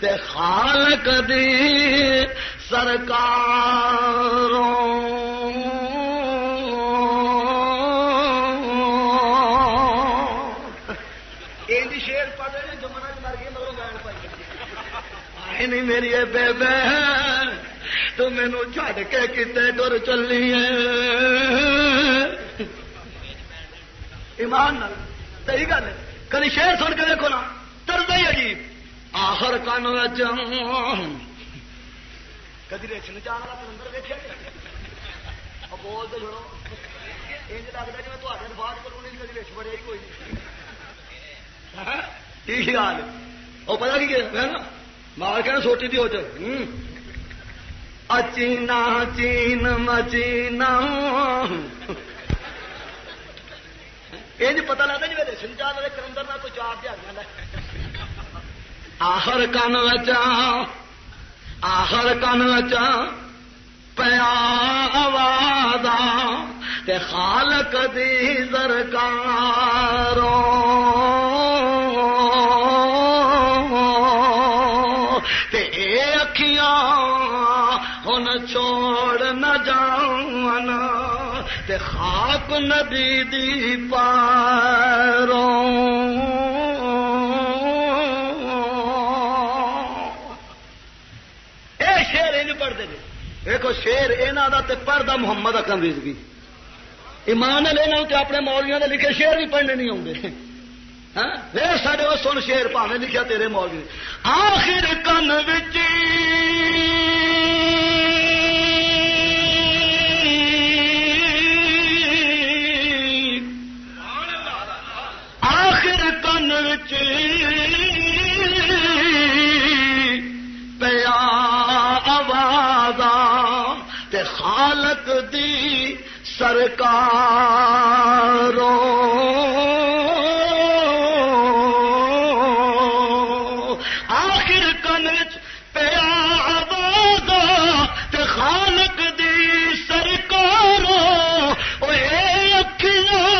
تے خالق دی سرکاروں۔ شیر پڑے جو منا مر گئی مگر گان پائی نہیں میری بے بے تو مینو چڈ کے کتنے ڈر چلی ہے۔ ایمان صحیح گل کدی شیر سن کے دیکھو نا۔ آخر کن کدی جان والا کلندر دیکھا بول تو چھوڑو۔ یہ لگتا جی میں بعد کروں نہیں کدی رچ بڑے ہی کوئی ٹھیک حال وہ پتا کی نا مار کے سوٹی تھی وہ اچینا چین مچینا یہ پتا لگتا جی ریشن والے کلندر نہ کوئی چار دیا آخر کن وچا آخر کن وچا پیا آواز تے خالق دی سرکاروں تے اے اکھیاں ہن چھوڑ نہ جان تے خاک نبی دی پاروں دیکھو شیر یہاں کا پڑھتا محمد اکرم رضوی ایمان لینا تو اپنے مولیاں نے لکھے شیر بھی پڑھنے نہیں آتے ہاں؟ سارے وہ سن شیر پاوے لکھا تیرے مولوی۔ آخر کن بچ حالت دی سرکاروں۔ آخر کنچ پیا تے خالق دی سرکاروں۔ اے اکھیاں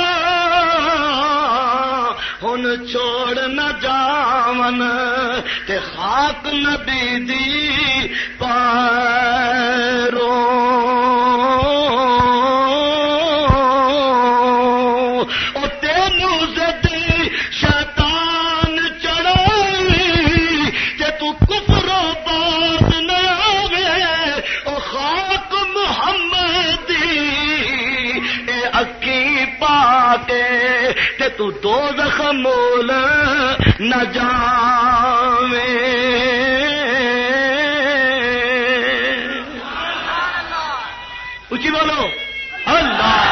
ہن چھوڑ نہ جاون تے خاک نبی دی پارو تو دو زخم مول نہ جاوے۔ اچھی بولو۔ اللہ۔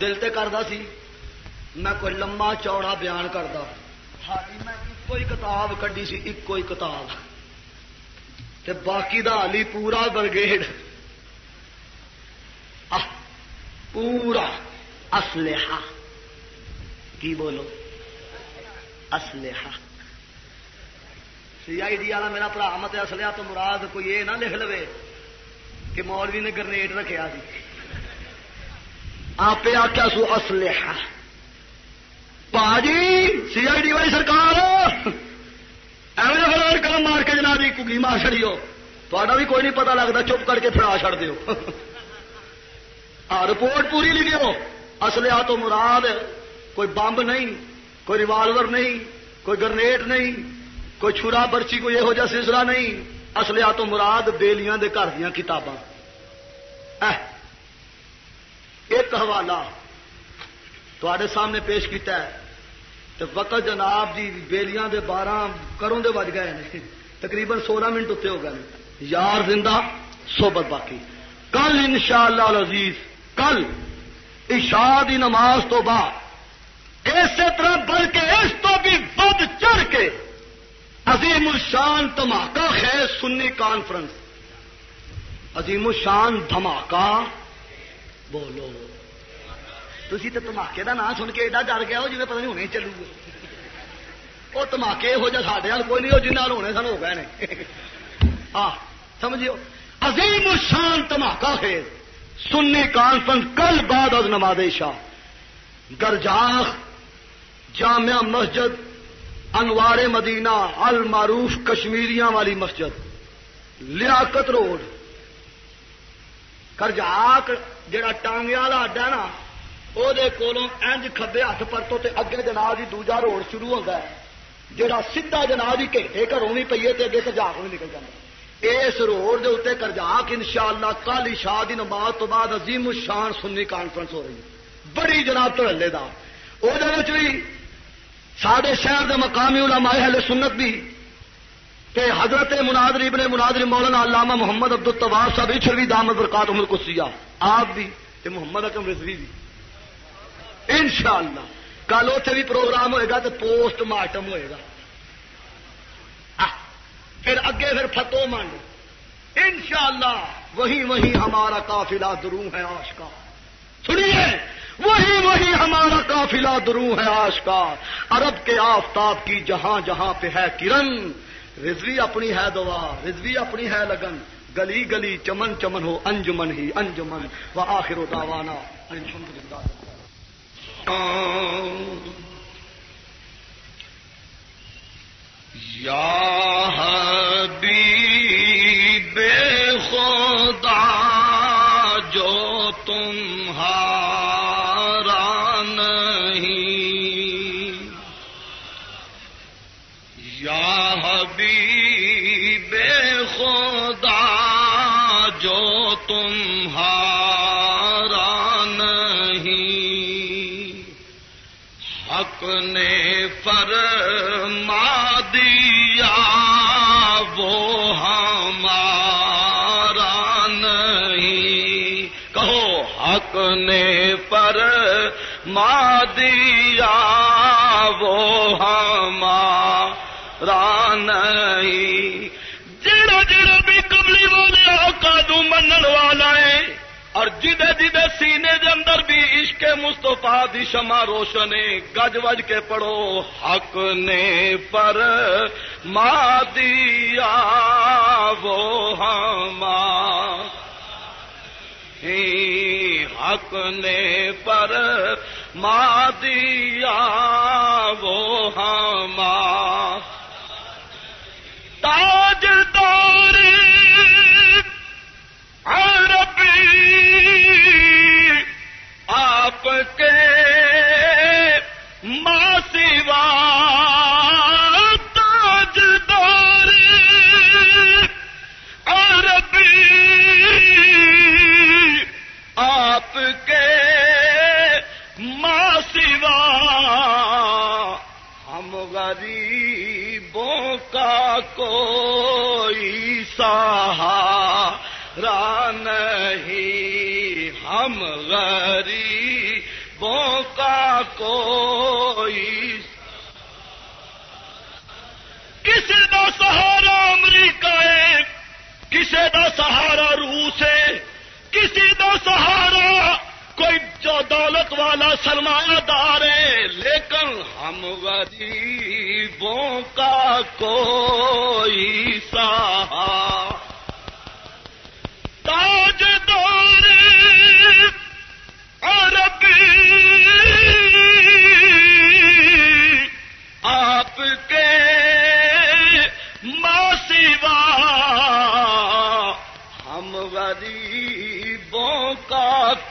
دل تے کردا سی۔ میں کوئی لمبا چوڑا بیان کردا۔ کتاب کڈی سی ایک کتاب۔ تے باقی دا علی پورا برگیڈ پورا اسلحہ۔ کی بولو؟ اسلحہ۔ سی آئی ڈی والا میرا برا مت اسلحہ تو مراد کوئی یہ نہ لکھ لو کہ مولوی نے گرنیڈ رکھا سی آپ آخیا سو اسلحہ۔ جی سی آئی ڈی والی سرکار! ایویں فلان قلم مار کے جناب کگی مار چڑیو تا بھی کوئی نہیں پتا لگتا چپ کر کے فرا چڑ دو رپورٹ پوری لکھو اصلیا تو مراد کوئی بمب نہیں، کوئی ریوالور نہیں، کوئی گرنیٹ نہیں، کوئی چھرا برچی کوئی یہو جہاں سلسلہ نہیں۔ اصلیا تو مراد بےلیاں دے گھر دیا کتاباں۔ ایک حوالہ تے سامنے پیش کیتا ہے۔ تو وقت جناب جی بیلیاں دے بارہ کروں دے بج گئے تقریباً سولہ منٹ اتنے ہو گئے یار زندہ صحبت باقی کل ان شاء اللہ کل عشاء دی نماز تو بعد اسی طرح بلکہ اس تو بھی بد چڑھ کے عظیم الشان دھماکہ ہے سنی کانفرنس عظیم الشان دھماکہ بولو تھی تو تماکے کا نام سن کے ایڈا ڈر گیا وہ جی پتا نہیں ہونے چلو گے وہ تماکے یہو جہ سارے کوئی نہیں وہ جن ہونے سن ہو گئے ہاں سمجھو عظیم شان تماکا ہے۔ سنی کانفرنس کل بعد از نماز شاہ گرجاخ جامع مسجد، انوار مدینہ، المعروف کشمیریاں والی مسجد۔ لیاقت روڈ۔ کرجاک جڑا ٹانگے والا اڈا نا وہ انج کبے ہاتھ پرتو تے اگے جناب ہی دوجا روڈ شروع ہوتا ہے جہاں سیدا جناب ہی گھنٹے گھروں بھی پیے تے اگے کرجاک بھی نکل جائے اس روڈ کے اتنے کرجاک ان شاء اللہ کل شاہ کی نماز تو بعد عظیم شان سننی کانفرنس ہو رہی بڑی جناب ترلے دا وہ بھی سارے شہر کے مقامی علماء اہل سنت بھی تے حضرت منادری ابن منادری مولانا علامہ محمد عبد الطواب صاحب چھوی دامد برکات عمر کسیا آپ بھی تے محمد اکم رضوی بھی ان شاء اللہ کل اتنے بھی پروگرام ہوئے گا تو پوسٹ مارٹم ہوئے گا۔ پھر اگے پھر فتو منڈ۔ ان شاء اللہ وہی وہی ہمارا کافلا درو ہے آش کا سنیے، وہی وہی ہمارا کافلا درو ہے آش کا عرب کے آفتاب کی جہاں جہاں پہ ہے کرن۔ رضوی اپنی ہے دعا رضوی اپنی ہے لگن۔ گلی گلی چمن چمن ہو، انجمن ہی انجمن۔ و آخر و داوانا یا وہ ہمارا نہیں۔ کہو، حق نے پر دیا، وہ ہمارا نہیں۔ جڑا جڑا بھی کملی والے آقا من والا ہے اور جدے جدے سینے وفا دی شما روشن گج وج کے پڑھو، حق نے پر ماں دیا وہ ہم حق نے پر ماں دیا وہ ہم تاج آپ کے ماں سوا تاج دور عربی آپ کے ماں سوا ہم غریبوں کا کوئی سہارا نہیں، ہم غریبوں کا کوئی کسی کا سہارا امریکہ ہے کسی کا سہارا روس ہے کسی کا سہارا کوئی جو دولت والا سرمایہ دار ہے، لیکن ہم غریبوں کا کوئی سہارا۔ تاج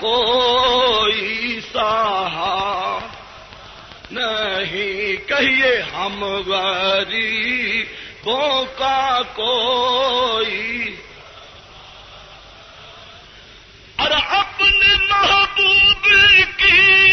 کوئی سہا نہیں کہیے ہم غریبوں کا کوئی۔ اور اپنے محبوب کی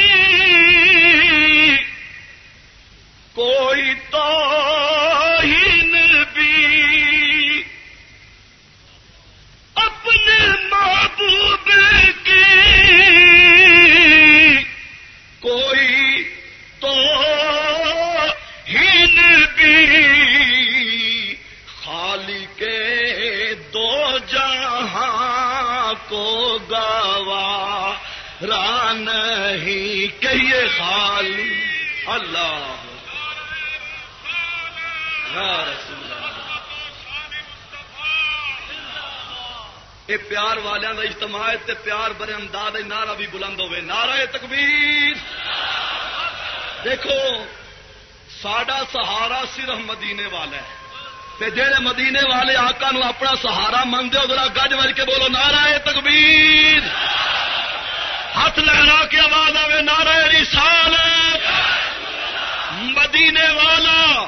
ران ہی کہیے خالی اللہ یہ پیار والوں کا اجتماع ہے پیار برے انداز نعرہ بھی بلند ہوے نعرہ تکبیر۔ دیکھو، ساڈا سہارا صرف مدینے والا ہے۔ تے جہے مدینے والے آقا نو اپنا سہارا منگتے ہو، ذرا گج بج کے بولو، نعرہ تکبیر۔ ہاتھ لہرا کے آواز آئے نعرہ رسال مدینے والا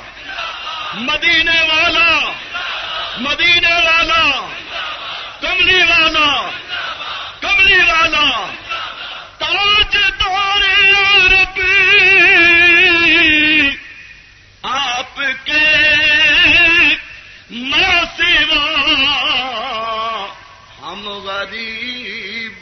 مدینے والا مدینے والا، کملی والا کملی والا۔ تاج دور آپ کے سوا ہم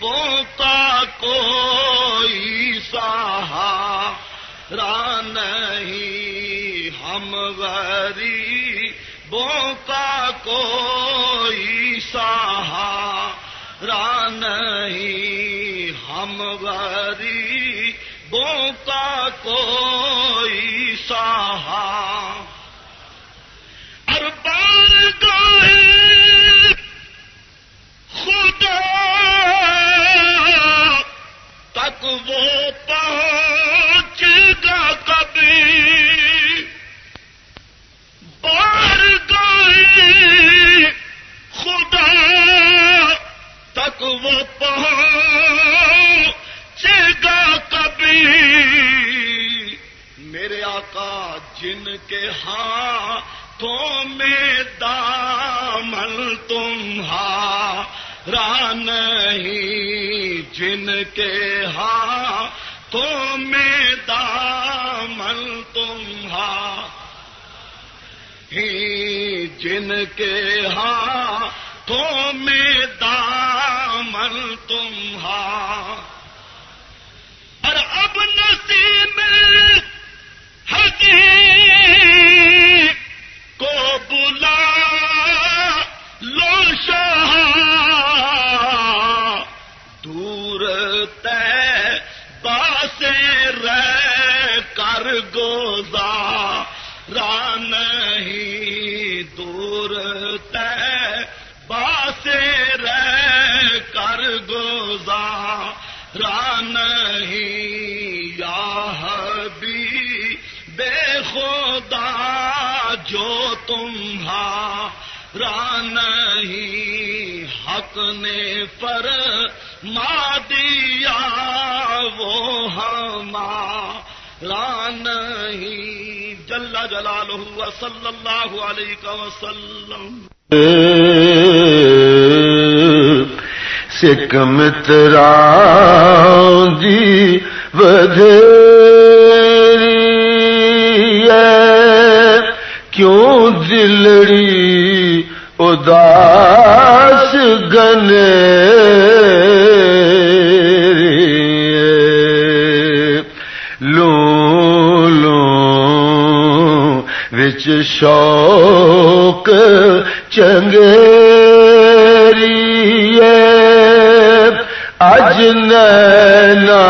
غریبوں کا کوئی سہارا نہیں، ہم غریبوں کا کوئی سہارا نہیں، ہم غریبوں کا کوئی سہارا تک وہ پہنچ گا کبھی۔ بار گائے خدا تک وہ پہنچ گا کبھی۔ میرے آقا، جن کے ہاں تو میں دامن تمہارا نہیں جن کے ہاں تو میں دامن تمہارا ہی جن کے ہاں تو میں دامن تمہارا اور اب نصیب حقیق نے پر دیا وہ ہمارا نہیں۔ جل جلال ہوا صلی اللہ علیہ وسلم۔ سکھ مترا جی بدھے کیوں دلڑی اداس گنے لو لو وچ شوق چنگے اج نینا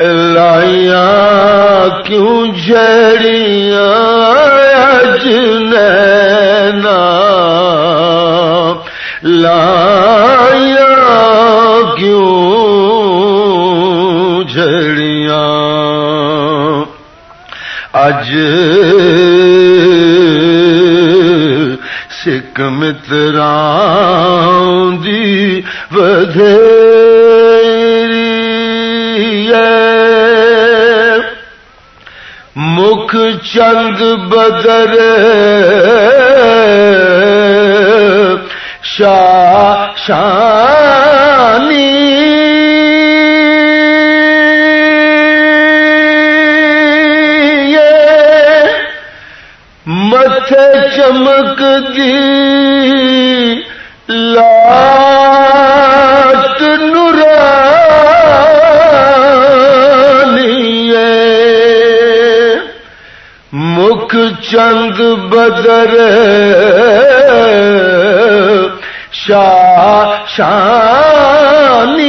لائیا کیوں جڑیاں اج نینا؟ لائیا کیوں جڑیاں؟ اج سکھ متران دی مکھ چند بدر شاہ شانی مت چمک دی۔ بدر. شاہ شانی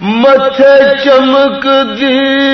مت چمک دی.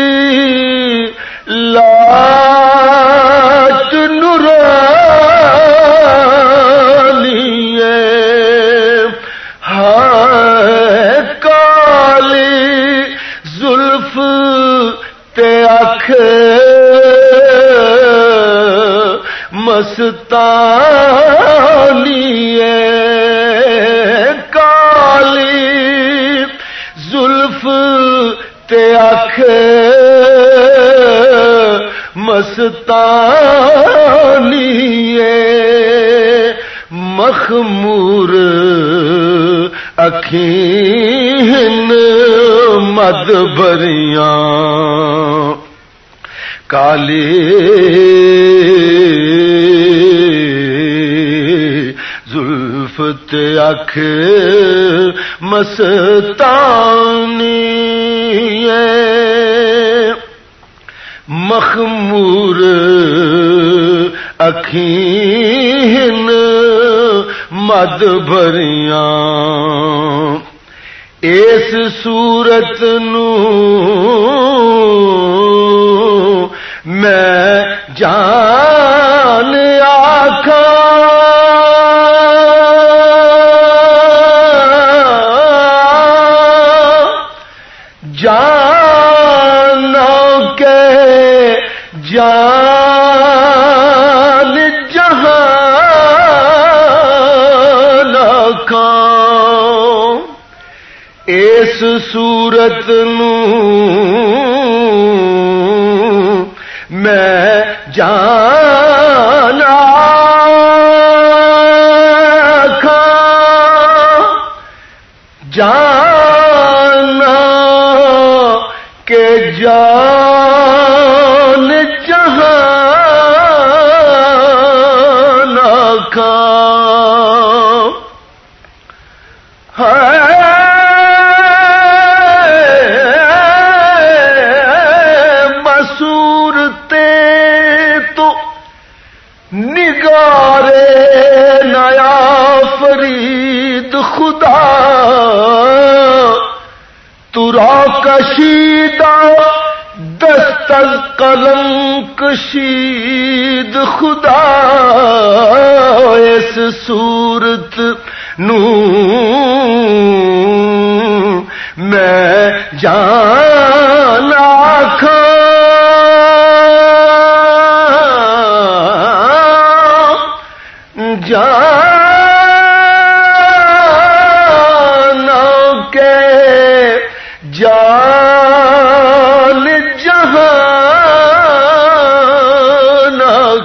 مستانی مخمور اکھین مد بریاں کالی زلف اکھ مستانی مخمور اکھین مد بھریاں۔ اس صورت نو میں جان اس صورت نو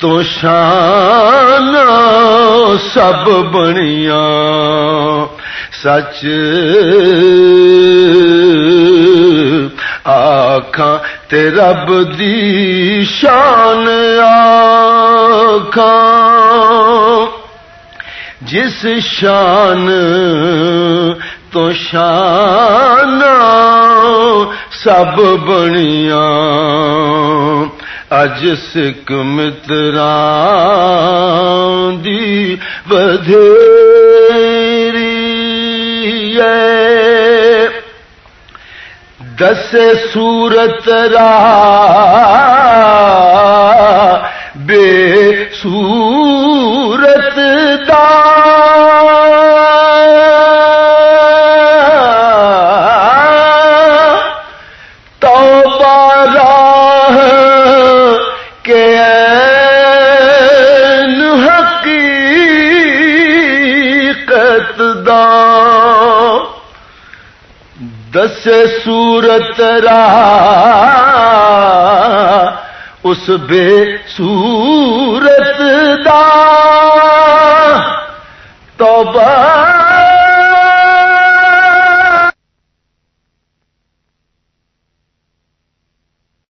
تو شان سب بنیا۔ سچ آخا رب دی شان آخا جس شان تو شان سب بنیا۔ اج سکھ متر دی بدھیری دس سورت را بے سورت دا۔ کس صورت را اس بے صورت دا توبہ